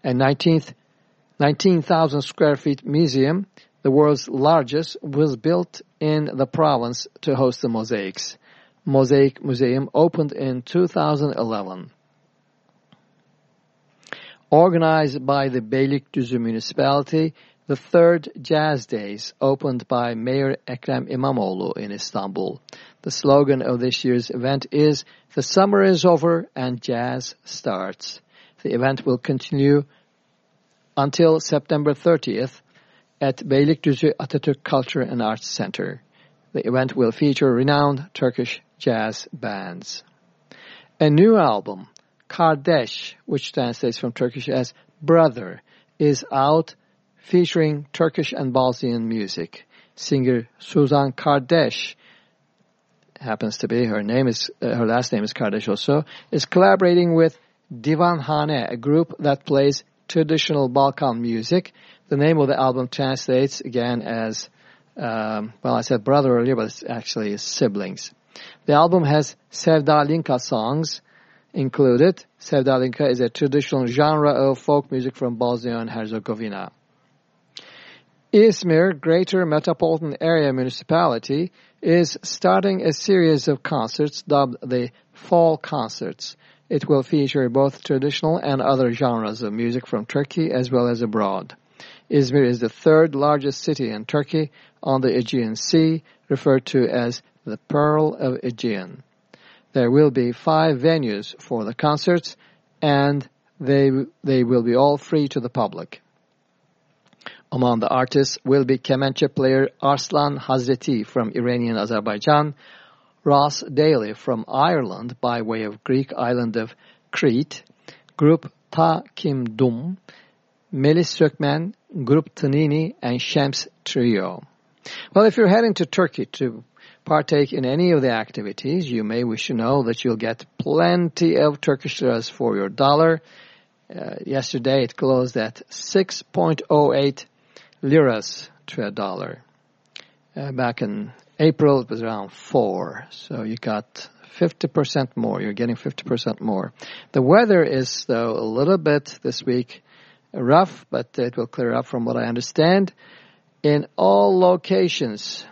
A 19,000 square feet museum, the world's largest, was built in the province to host the mosaics. Mosaic Museum opened in 2011. Organized by the Beylikdüzü municipality, the third Jazz Days opened by Mayor Ekrem İmamoğlu in Istanbul. The slogan of this year's event is, The summer is over and jazz starts. The event will continue until September 30th at Beylikdüzü Atatürk Culture and Arts Center. The event will feature renowned Turkish jazz bands. A new album, Kardeş, which translates from Turkish as brother, is out featuring Turkish and Bosnian music. Singer Suzan Kardeş happens to be her name is uh, her last name is Kardeş also is collaborating with Divanhane, a group that plays traditional Balkan music. The name of the album translates again as um, well. I said brother earlier, but it's actually siblings. The album has Sevdalinka songs included. Sevdalinka is a traditional genre of folk music from Bosnia and Herzegovina. Izmir Greater Metropolitan Area Municipality is starting a series of concerts dubbed the Fall Concerts. It will feature both traditional and other genres of music from Turkey as well as abroad. Izmir is the third largest city in Turkey on the Aegean Sea, referred to as the Pearl of Aegean. There will be five venues for the concerts and they, they will be all free to the public. Among the artists will be Kemençe player Arslan Hazreti from Iranian Azerbaijan, Ross Daly from Ireland by way of Greek island of Crete, group Ta Kim Dum, Melis Sökmen, Group Tanini, and Shams Trio. Well, if you're heading to Turkey to partake in any of the activities, you may wish to know that you'll get plenty of Turkish liras for your dollar. Uh, yesterday it closed at 6.08 liras to a dollar. Uh, back in April, it was around 4. So you got 50% more. You're getting 50% more. The weather is, though, a little bit this week rough, but it will clear up from what I understand. In all locations,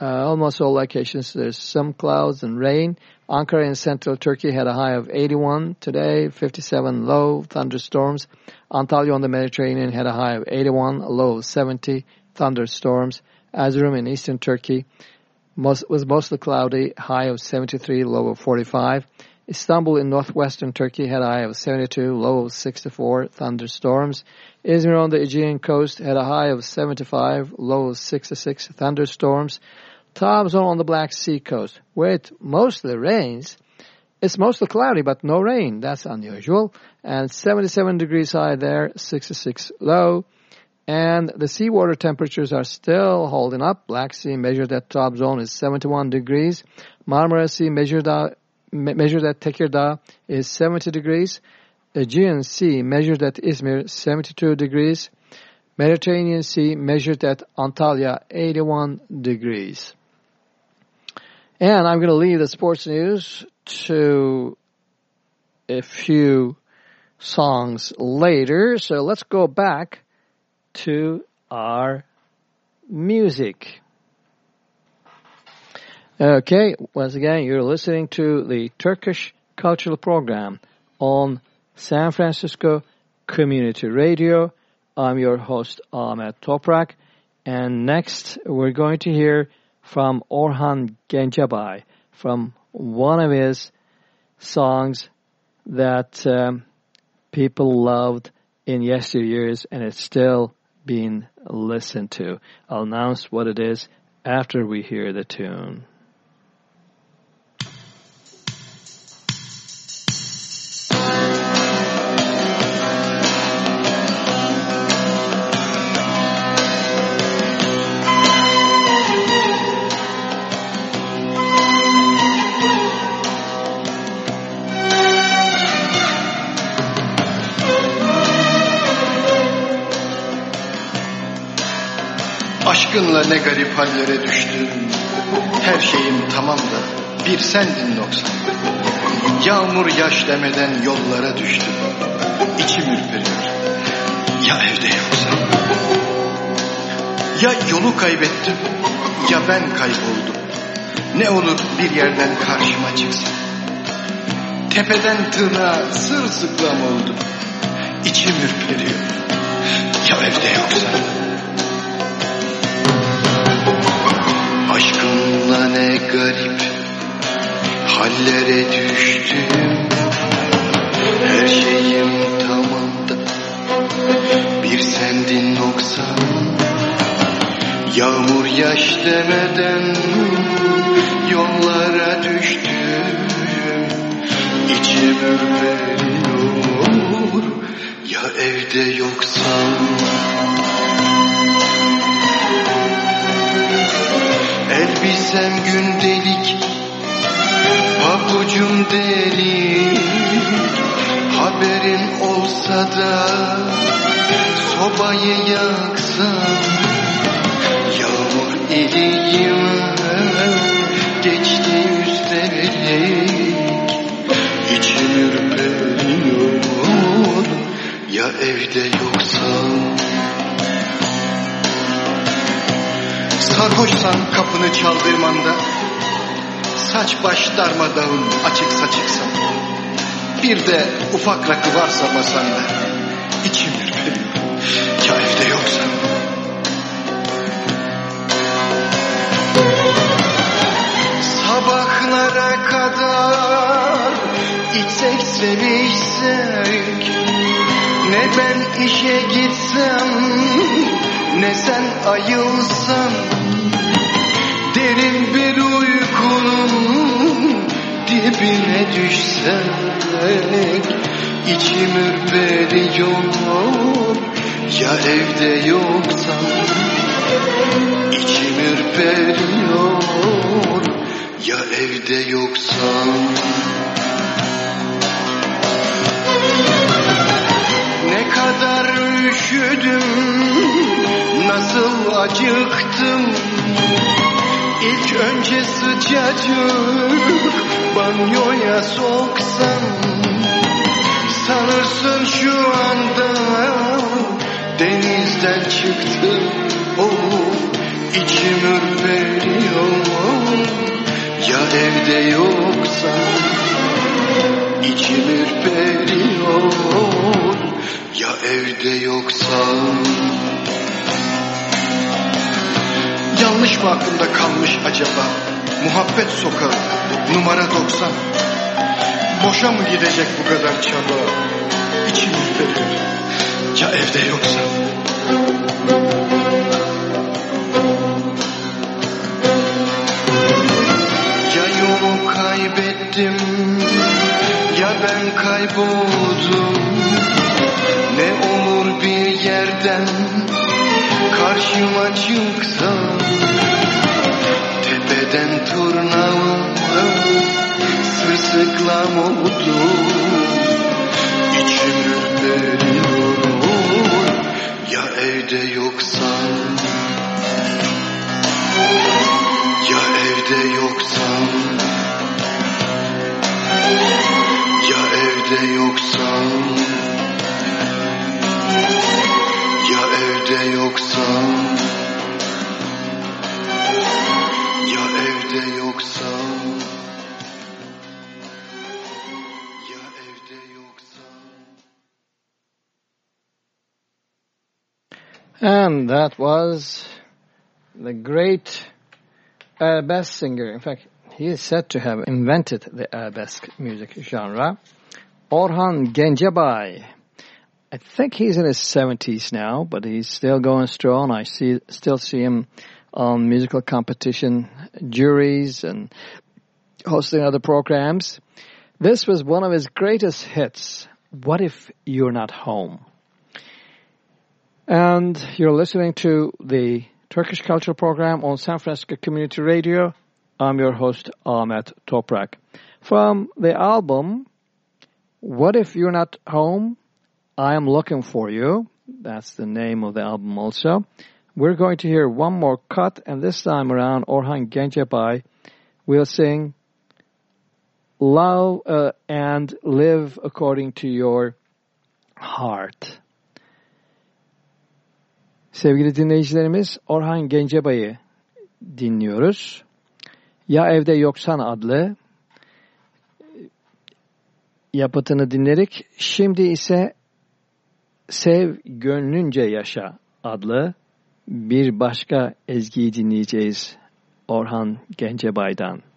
uh, almost all locations, there's some clouds and rain. Ankara in central Turkey had a high of 81 today, 57 low, thunderstorms. Antalya on the Mediterranean had a high of 81, a low of 70, thunderstorms. Erzurum in eastern Turkey most, was mostly cloudy, high of 73, low of 45. Istanbul in northwestern Turkey had a high of 72, low of 64, thunderstorms. Izmir on the Aegean coast had a high of 75, low of 66, thunderstorms. Trabzon on the Black Sea coast, where it mostly rains. It's mostly cloudy, but no rain. That's unusual. And 77 degrees high there, 66 low. And the seawater temperatures are still holding up. Black Sea measured at Trabzon is 71 degrees. Marmara Sea measured out measured at Tekirdağ is 70 degrees. Aegean Sea measured at Izmir 72 degrees. Mediterranean Sea measured at Antalya 81 degrees. And I'm going to leave the sports news to a few songs later. So let's go back to our music. Okay, once again, you're listening to the Turkish Cultural Program on San Francisco Community Radio. I'm your host, Ahmet Toprak. And next, we're going to hear from Orhan Gencebay, from one of his songs that um, people loved in yesteryears, and it's still being listened to. I'll announce what it is after we hear the tune. Aşkınla ne garip hallere düştüm Her şeyim tamam da bir sendin noksan Yağmur yaş demeden yollara düştüm İçim ürperiyor. Ya evde yoksa? Ya yolu kaybettim ya ben kayboldum. Ne olur bir yerden karşıma çıksın. Tepeden tırnağa sırılsıklam oldum. İçim ürperiyor. Ya evde yoksa Aşkınla ne garip hallere düştüm. Her şeyim tamam da bir sendin noksan. Yağmur yaş demeden yollara düştüm. İçim ürperiyor. Ya evde yoksan Elbisem gündelik Pabucum delik. Haberin olsa da Sobayı yaksan Yağmur elime Geçti üstelik İçim ürperiyor Ya evde yoksan Sarhoşsan kapını çaldırmanda Saç baş darmadağın açık saçıksan Bir de ufak rakı varsa masanda İçim ürperiyor ya evde yoksan Sabahlara kadar içsek sevişsek Ne ben işe gitsem ne sen ayılsan Derin bir uykunun dibine düşsek İçim ürperiyor ya evde yoksan İçim ürperiyor ya evde yoksan Ne kadar üşüdüm nasıl acıktım. İlk önce sıcacık banyoya soksan Sanırsın şu anda denizden çıktım. Oh, içim ürperiyor Ya evde yoksa içim ürperiyor Ya evde yoksa? Yanlış mı aklımda kalmış acaba? Muhabbet sokağı numara 90 Boşa mı gidecek bu kadar çaba? İçim ürperiyor Ya evde yoksa kaybettim. Ya ben kayboldum. Ne olur bir yerden Karşıma çıksa Tepeden turna Sırsıklam oldu İçim ürperiyor. Ya evde yoksan. Ya evde yoksan Ya evde yoksan Ya evde yoksan Ya evde yoksan And that was the great uh, bass singer. In fact, he is said to have invented the arabesque music genre. Orhan Gencebay. I think he's in his 70s now, but he's still going strong. I see, still see him on musical competition juries and hosting other programs. This was one of his greatest hits. What if you're not home? And you're listening to the Turkish Culture Program on San Francisco Community Radio. I'm your host, Ahmet Toprak. From the album, What If You're Not Home? I Am Looking For You. That's the name of the album also. We're going to hear one more cut, and this time around, Orhan Gencebay will sing Love uh, and Live According to Your Heart. Sevgili dinleyicilerimiz Orhan Gencebay'ı dinliyoruz. Ya Evde Yoksan adlı yapıtını dinledik. Şimdi ise Sev Gönlünce Yaşa adlı bir başka ezgiyi dinleyeceğiz Orhan Gencebay'dan.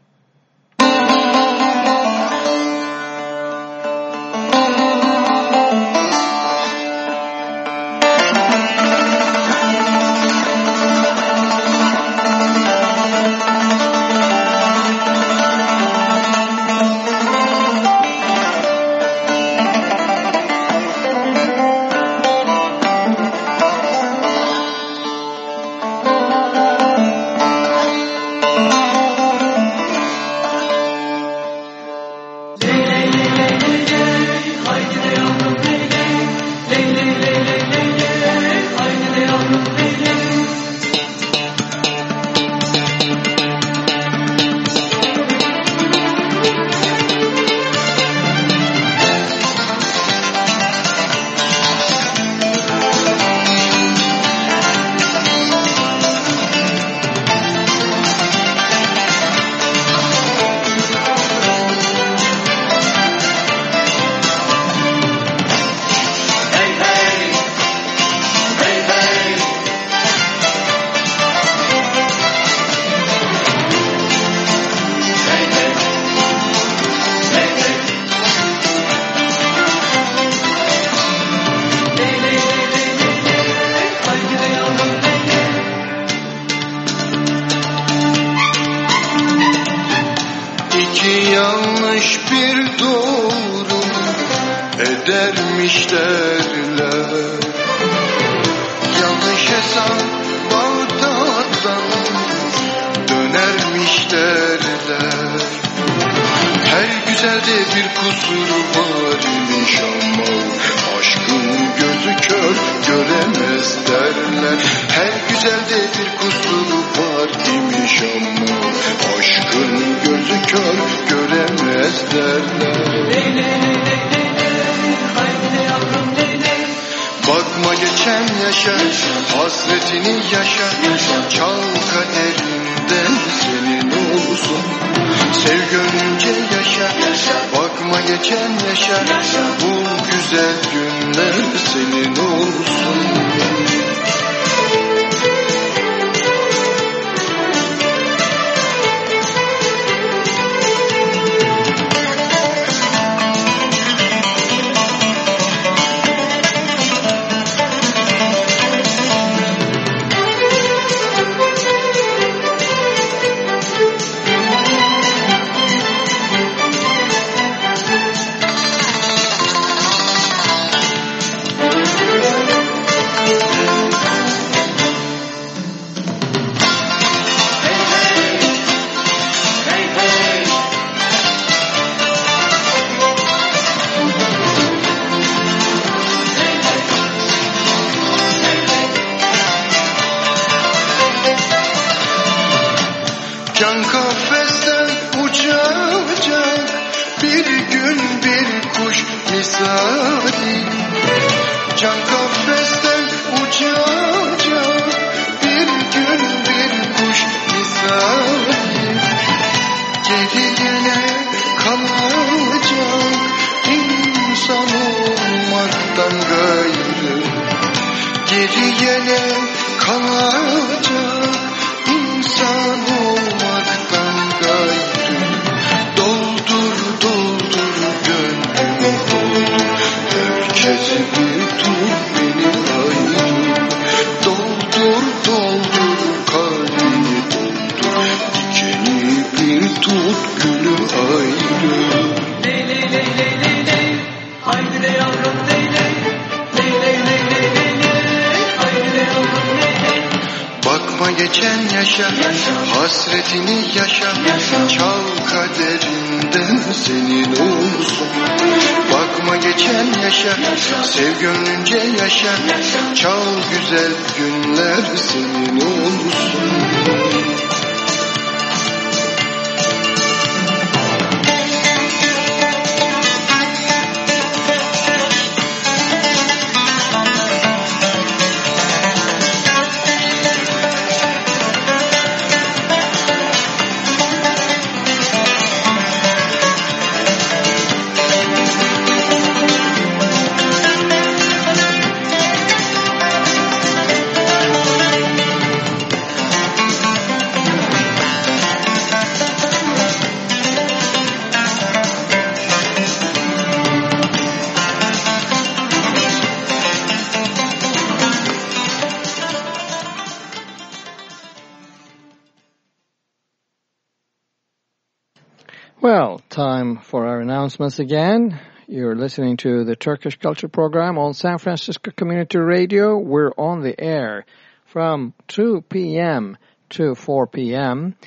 Announcements again. You're listening to the Turkish Culture Program on San Francisco Community Radio. We're on the air from 2 p.m. to 4 p.m.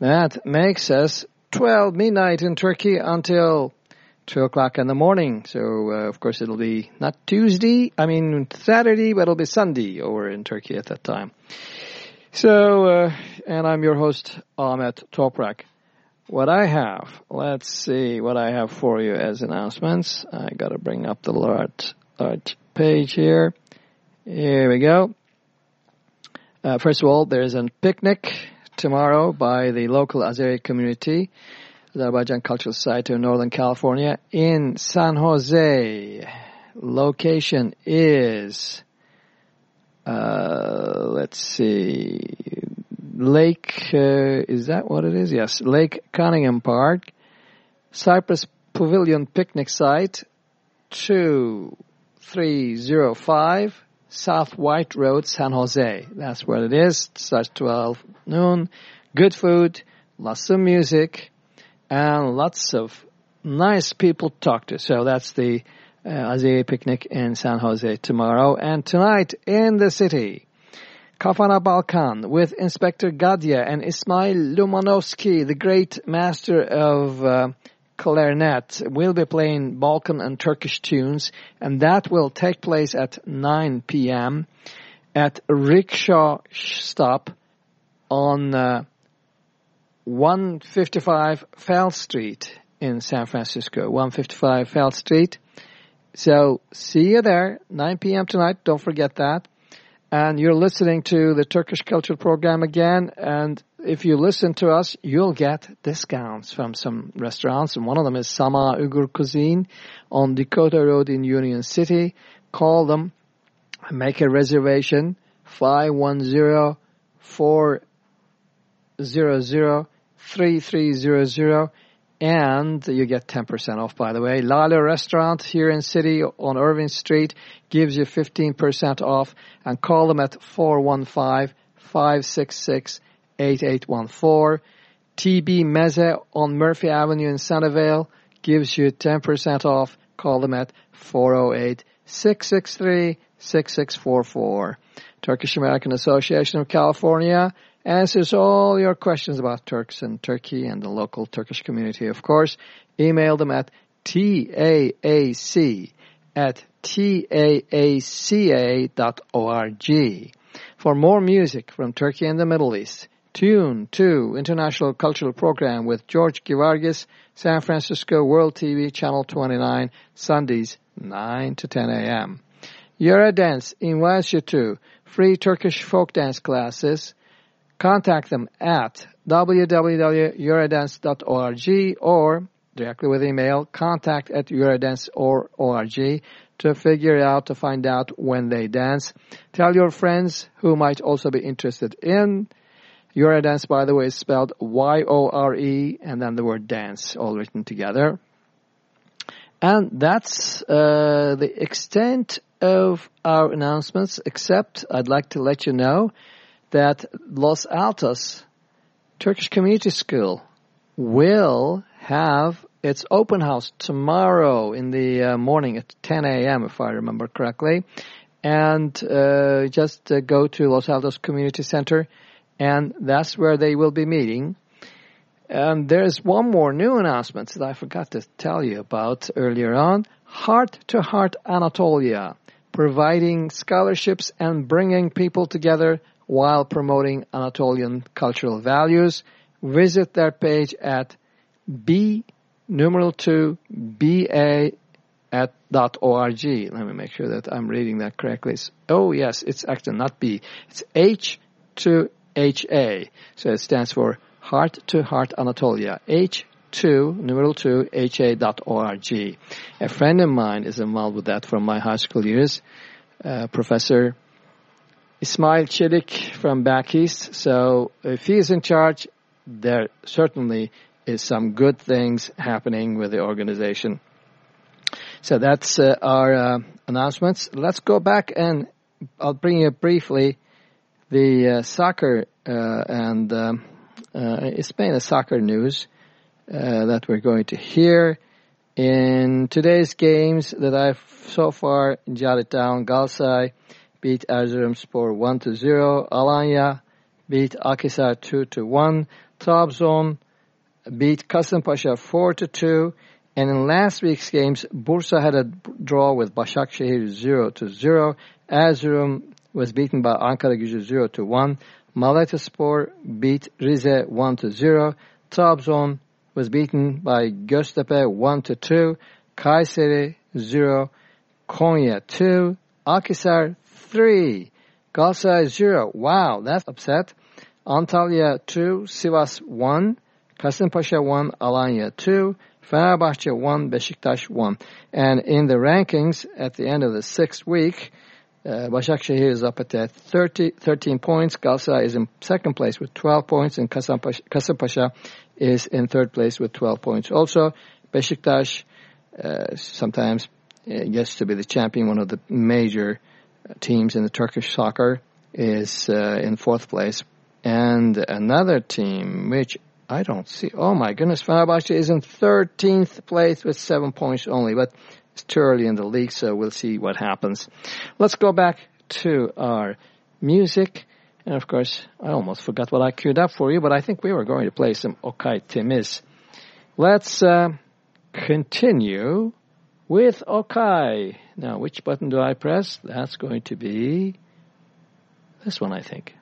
That makes us 12 midnight in Turkey until 2 o'clock in the morning. So, uh, of course, it'll be not Tuesday, I mean Saturday, but it'll be Sunday over in Turkey at that time. So, uh, and I'm your host, Ahmet Toprak. What I have, let's see what I have for you as announcements. I gotta bring up the large, large page here. Here we go. Uh, first of all, there's a picnic tomorrow by the local Azeri community, Azerbaijan Cultural Society of Northern California in San Jose. Location is, uh, let's see, Lake, uh, is that what it is? Yes, Lake Cunningham Park, Cypress Pavilion Picnic Site, 2305 South White Road, San Jose. That's where it is. It starts 12 noon. Good food, lots of music, and lots of nice people to talk to. So that's the uh, picnic in San Jose tomorrow. And tonight in the city, Kafana Balkan with Inspector Gadje and Ismail Lumanovski, the great master of uh, clarinet, will be playing Balkan and Turkish tunes, and that will take place at 9 p.m. at Rickshaw Stop on uh, 155 Fell Street in San Francisco. 155 Fell Street So see you there, 9 p.m. tonight. Don't forget that. And you're listening to the Turkish Culture Program again. And if you listen to us, you'll get discounts from some restaurants. And one of them is Sama Uyghur Cuisine on Dakota Road in Union City. Call them, make a reservation, 510-400-3300 and you get 10% off by the way. Lala Restaurant here in City on Irving Street gives you 15% off and call them at 415-566-8814. TB Meze on Murphy Avenue in Sunnyvale gives you 10% off. Call them at 408-663-6644. Turkish American Association of California answers all your questions about Turks and Turkey and the local Turkish community, of course. Email them at taac at taaca.org. For more music from Turkey and the Middle East, tune to International Cultural Program with George Givargis, San Francisco World TV, Channel 29, Sundays, 9 to 10 a.m. Yoredance invites you to free Turkish folk dance classes. Contact them at www.yoredance.org or directly with email contact at yoredance.org to figure out, to find out when they dance. Tell your friends who might also be interested in. Yoredance, by the way, is spelled Y-O-R-E and then the word dance, all written together. And that's uh, the extent of our announcements, except I'd like to let you know that Los Altos Turkish Community School will have its open house tomorrow in the uh, morning at 10 a.m., if I remember correctly. And uh, just uh, go to Los Altos Community Center, and that's where they will be meeting. And there's one more new announcement that I forgot to tell you about earlier on. Heart to Heart Anatolia, providing scholarships and bringing people together while promoting Anatolian cultural values. Visit their page at b numeral 2 ba at dot org. Let me make sure that I'm reading that correctly. oh yes, it's actually not B. It's H to HA. So it stands for Heart to Heart Anatolia. H 2, numeral 2, ha.org. A friend of mine is involved with that from my high school years, uh, Professor Ismail Çelik from back east. So if he is in charge, there certainly is some good things happening with the organization. So that's uh, our uh, announcements. Let's go back and I'll bring you briefly the uh, soccer uh, and um, uh, Spain soccer news uh, that we're going to hear. In today's games that I've so far jotted down, Galsay beat Erzurumspor 1 to 0, Alanya beat Akhisar 2 to 1, Trabzon beat Kasımpaşa 4 to 2, and in last week's games, Bursa had a draw with Başakşehir 0 to 0, Erzurum was beaten by Ankara Gücü 0 to 1, Malatyaspor beat Rize 1 to 0. Trabzon was beaten by Göztepe 1 to 2. Kayseri 0. Konya 2. Akhisar 3. Galatasaray 0. Wow, that's upset. Antalya 2. Sivas 1. Kasımpaşa 1. Alanya 2. Fenerbahçe 1. Beşiktaş 1. And in the rankings at the end of the sixth week, uh, Başakşehir is up at 30, 13 points. Galatasaray is in second place with 12 points, and Kasımpaşa is in third place with 12 points. Also, Beşiktaş uh, sometimes uh, gets to be the champion, one of the major teams in the Turkish soccer, is uh, in fourth place. And another team, which I don't see. Oh my goodness, Fenerbahçe is in 13th place with seven points only. But it's too early in the league, so we'll see what happens. Let's go back to our music. And of course, I almost forgot what I queued up for you, but I think we were going to play some Okay Temiz. Let's uh, continue with Okay. Now, which button do I press? That's going to be this one, I think.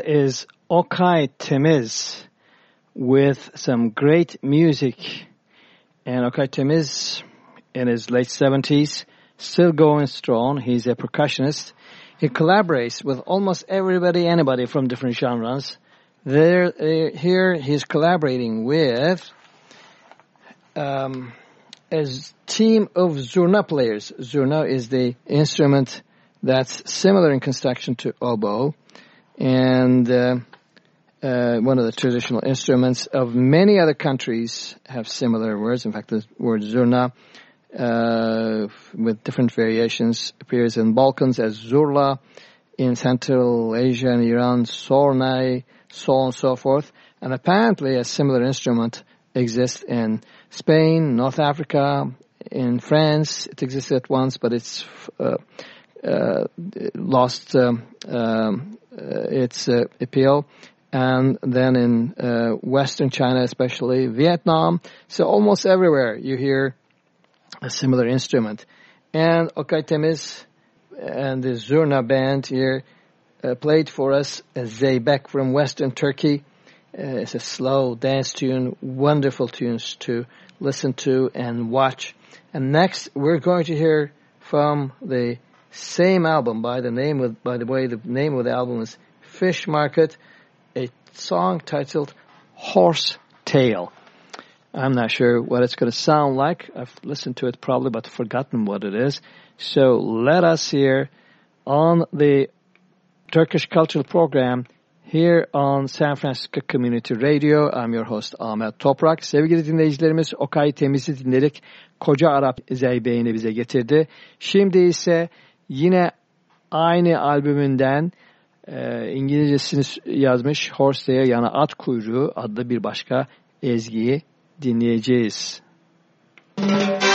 That is Okay Temiz with some great music. And Okay Temiz in his late 70s, still going strong. He's a percussionist. He collaborates with almost everybody, anybody from different genres. There, uh, here he's collaborating with um, a team of zurna players. Zurna is the instrument that's similar in construction to oboe and uh, uh, one of the traditional instruments of many other countries have similar words. In fact, the word zurna uh, with different variations appears in Balkans as zurla, in Central Asia and Iran, sornay, so on and so forth. And apparently a similar instrument exists in Spain, North Africa, in France. It existed at once, but it's uh, lost um, um, uh, its uh, appeal. And then in uh, Western China, especially Vietnam, so almost everywhere you hear a similar instrument. And Okay Temiz and the Zurna band here uh, played for us a Zeybek from Western Turkey. Uh, it's a slow dance tune, wonderful tunes to listen to and watch. And next, we're going to hear from the same album by the name of, by the way, the name of the album is Fish Market, a song titled Horse Tail. I'm not sure what it's going to sound like. I've listened to it probably, but forgotten what it is. So let us hear on the Turkish Cultural Program here on San Francisco Community Radio. I'm your host Ahmet Toprak. Sevgili dinleyicilerimiz Okay Temiz'i dinledik. Koca Arap Zeybeğini bize getirdi. Şimdi ise yine aynı albümünden e, İngilizcesini yazmış Horse'ye yani at kuyruğu adlı bir başka ezgiyi dinleyeceğiz. Müzik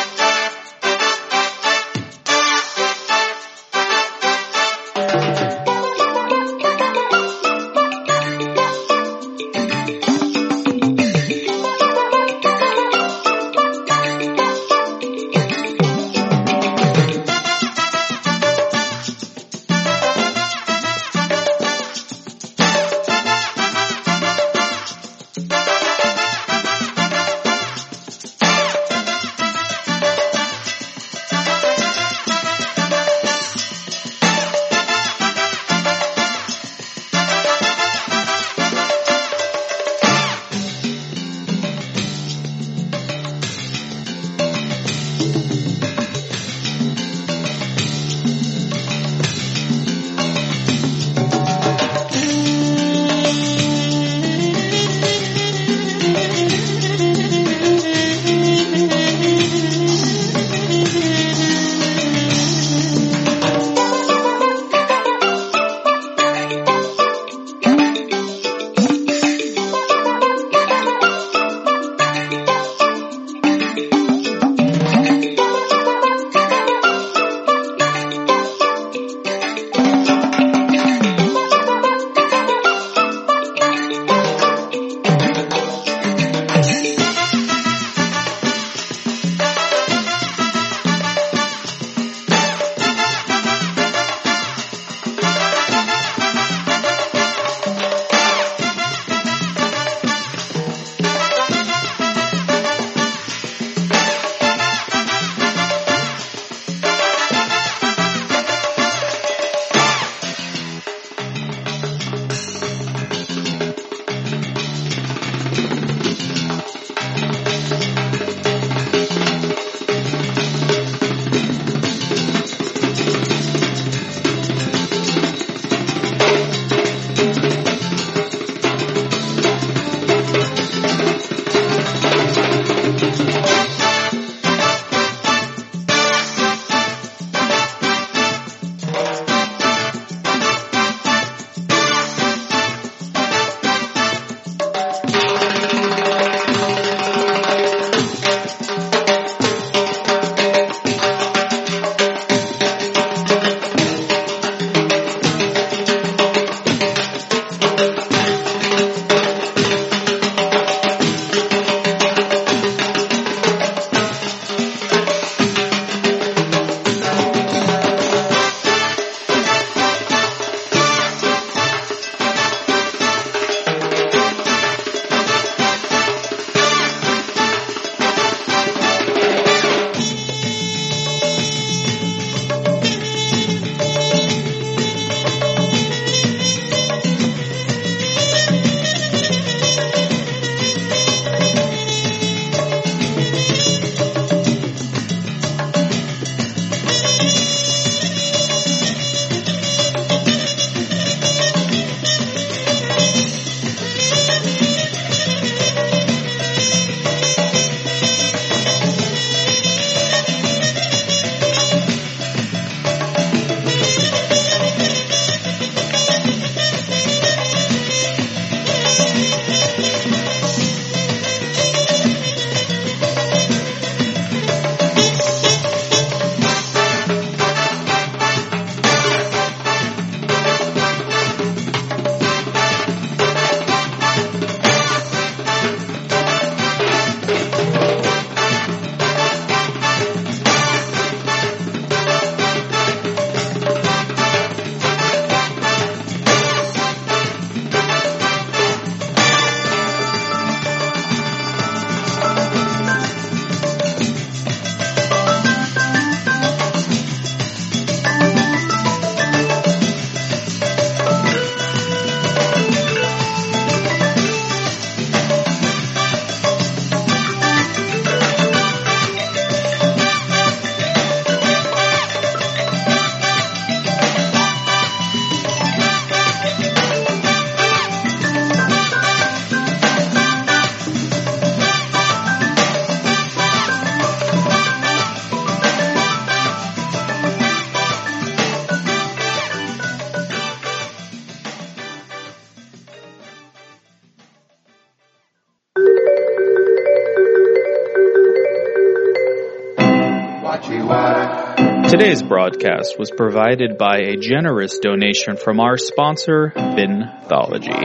Today's broadcast was provided by a generous donation from our sponsor, Vinthology.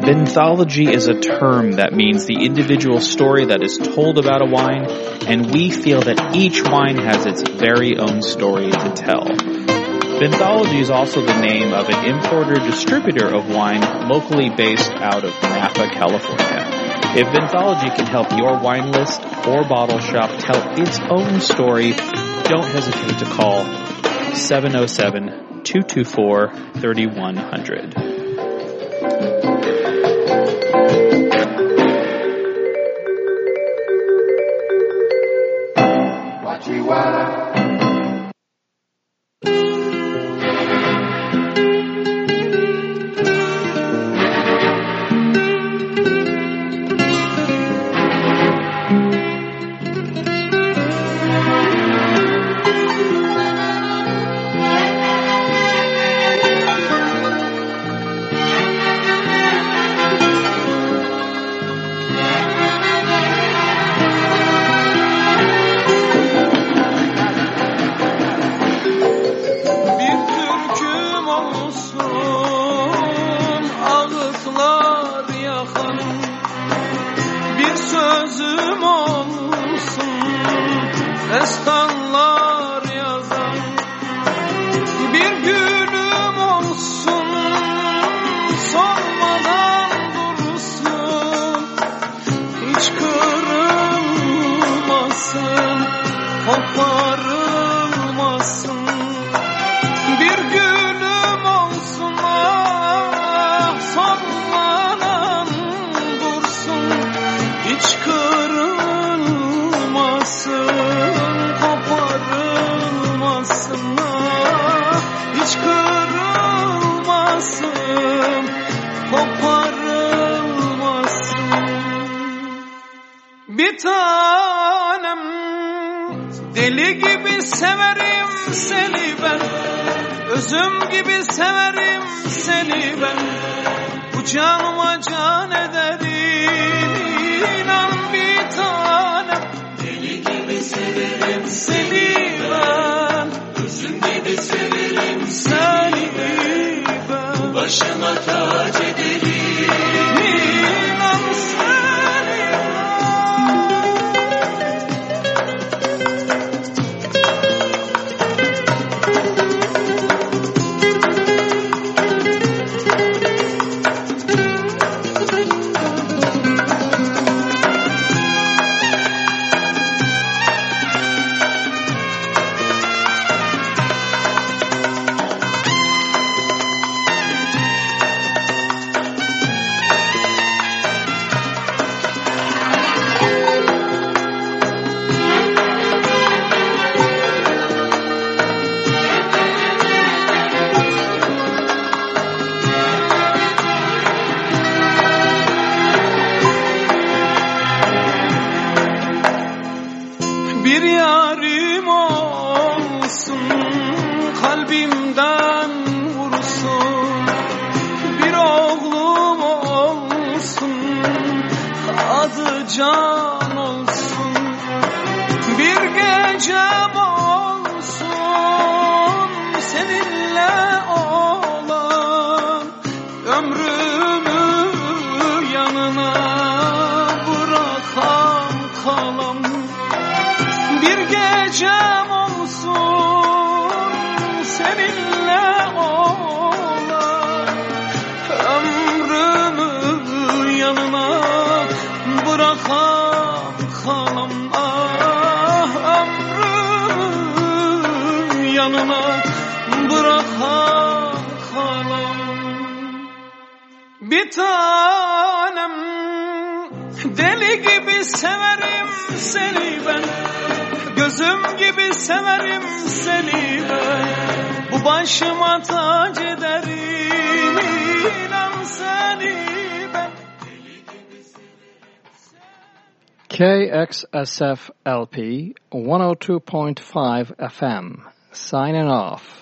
Vinthology is a term that means the individual story that is told about a wine, and we feel that each wine has its very own story to tell. Vinthology is also the name of an importer distributor of wine locally based out of Napa, California. If Vinthology can help your wine list or bottle shop tell its own story, don't hesitate to call 707 224 3100. Ben KXSF LP 102.5 FM. Signing off.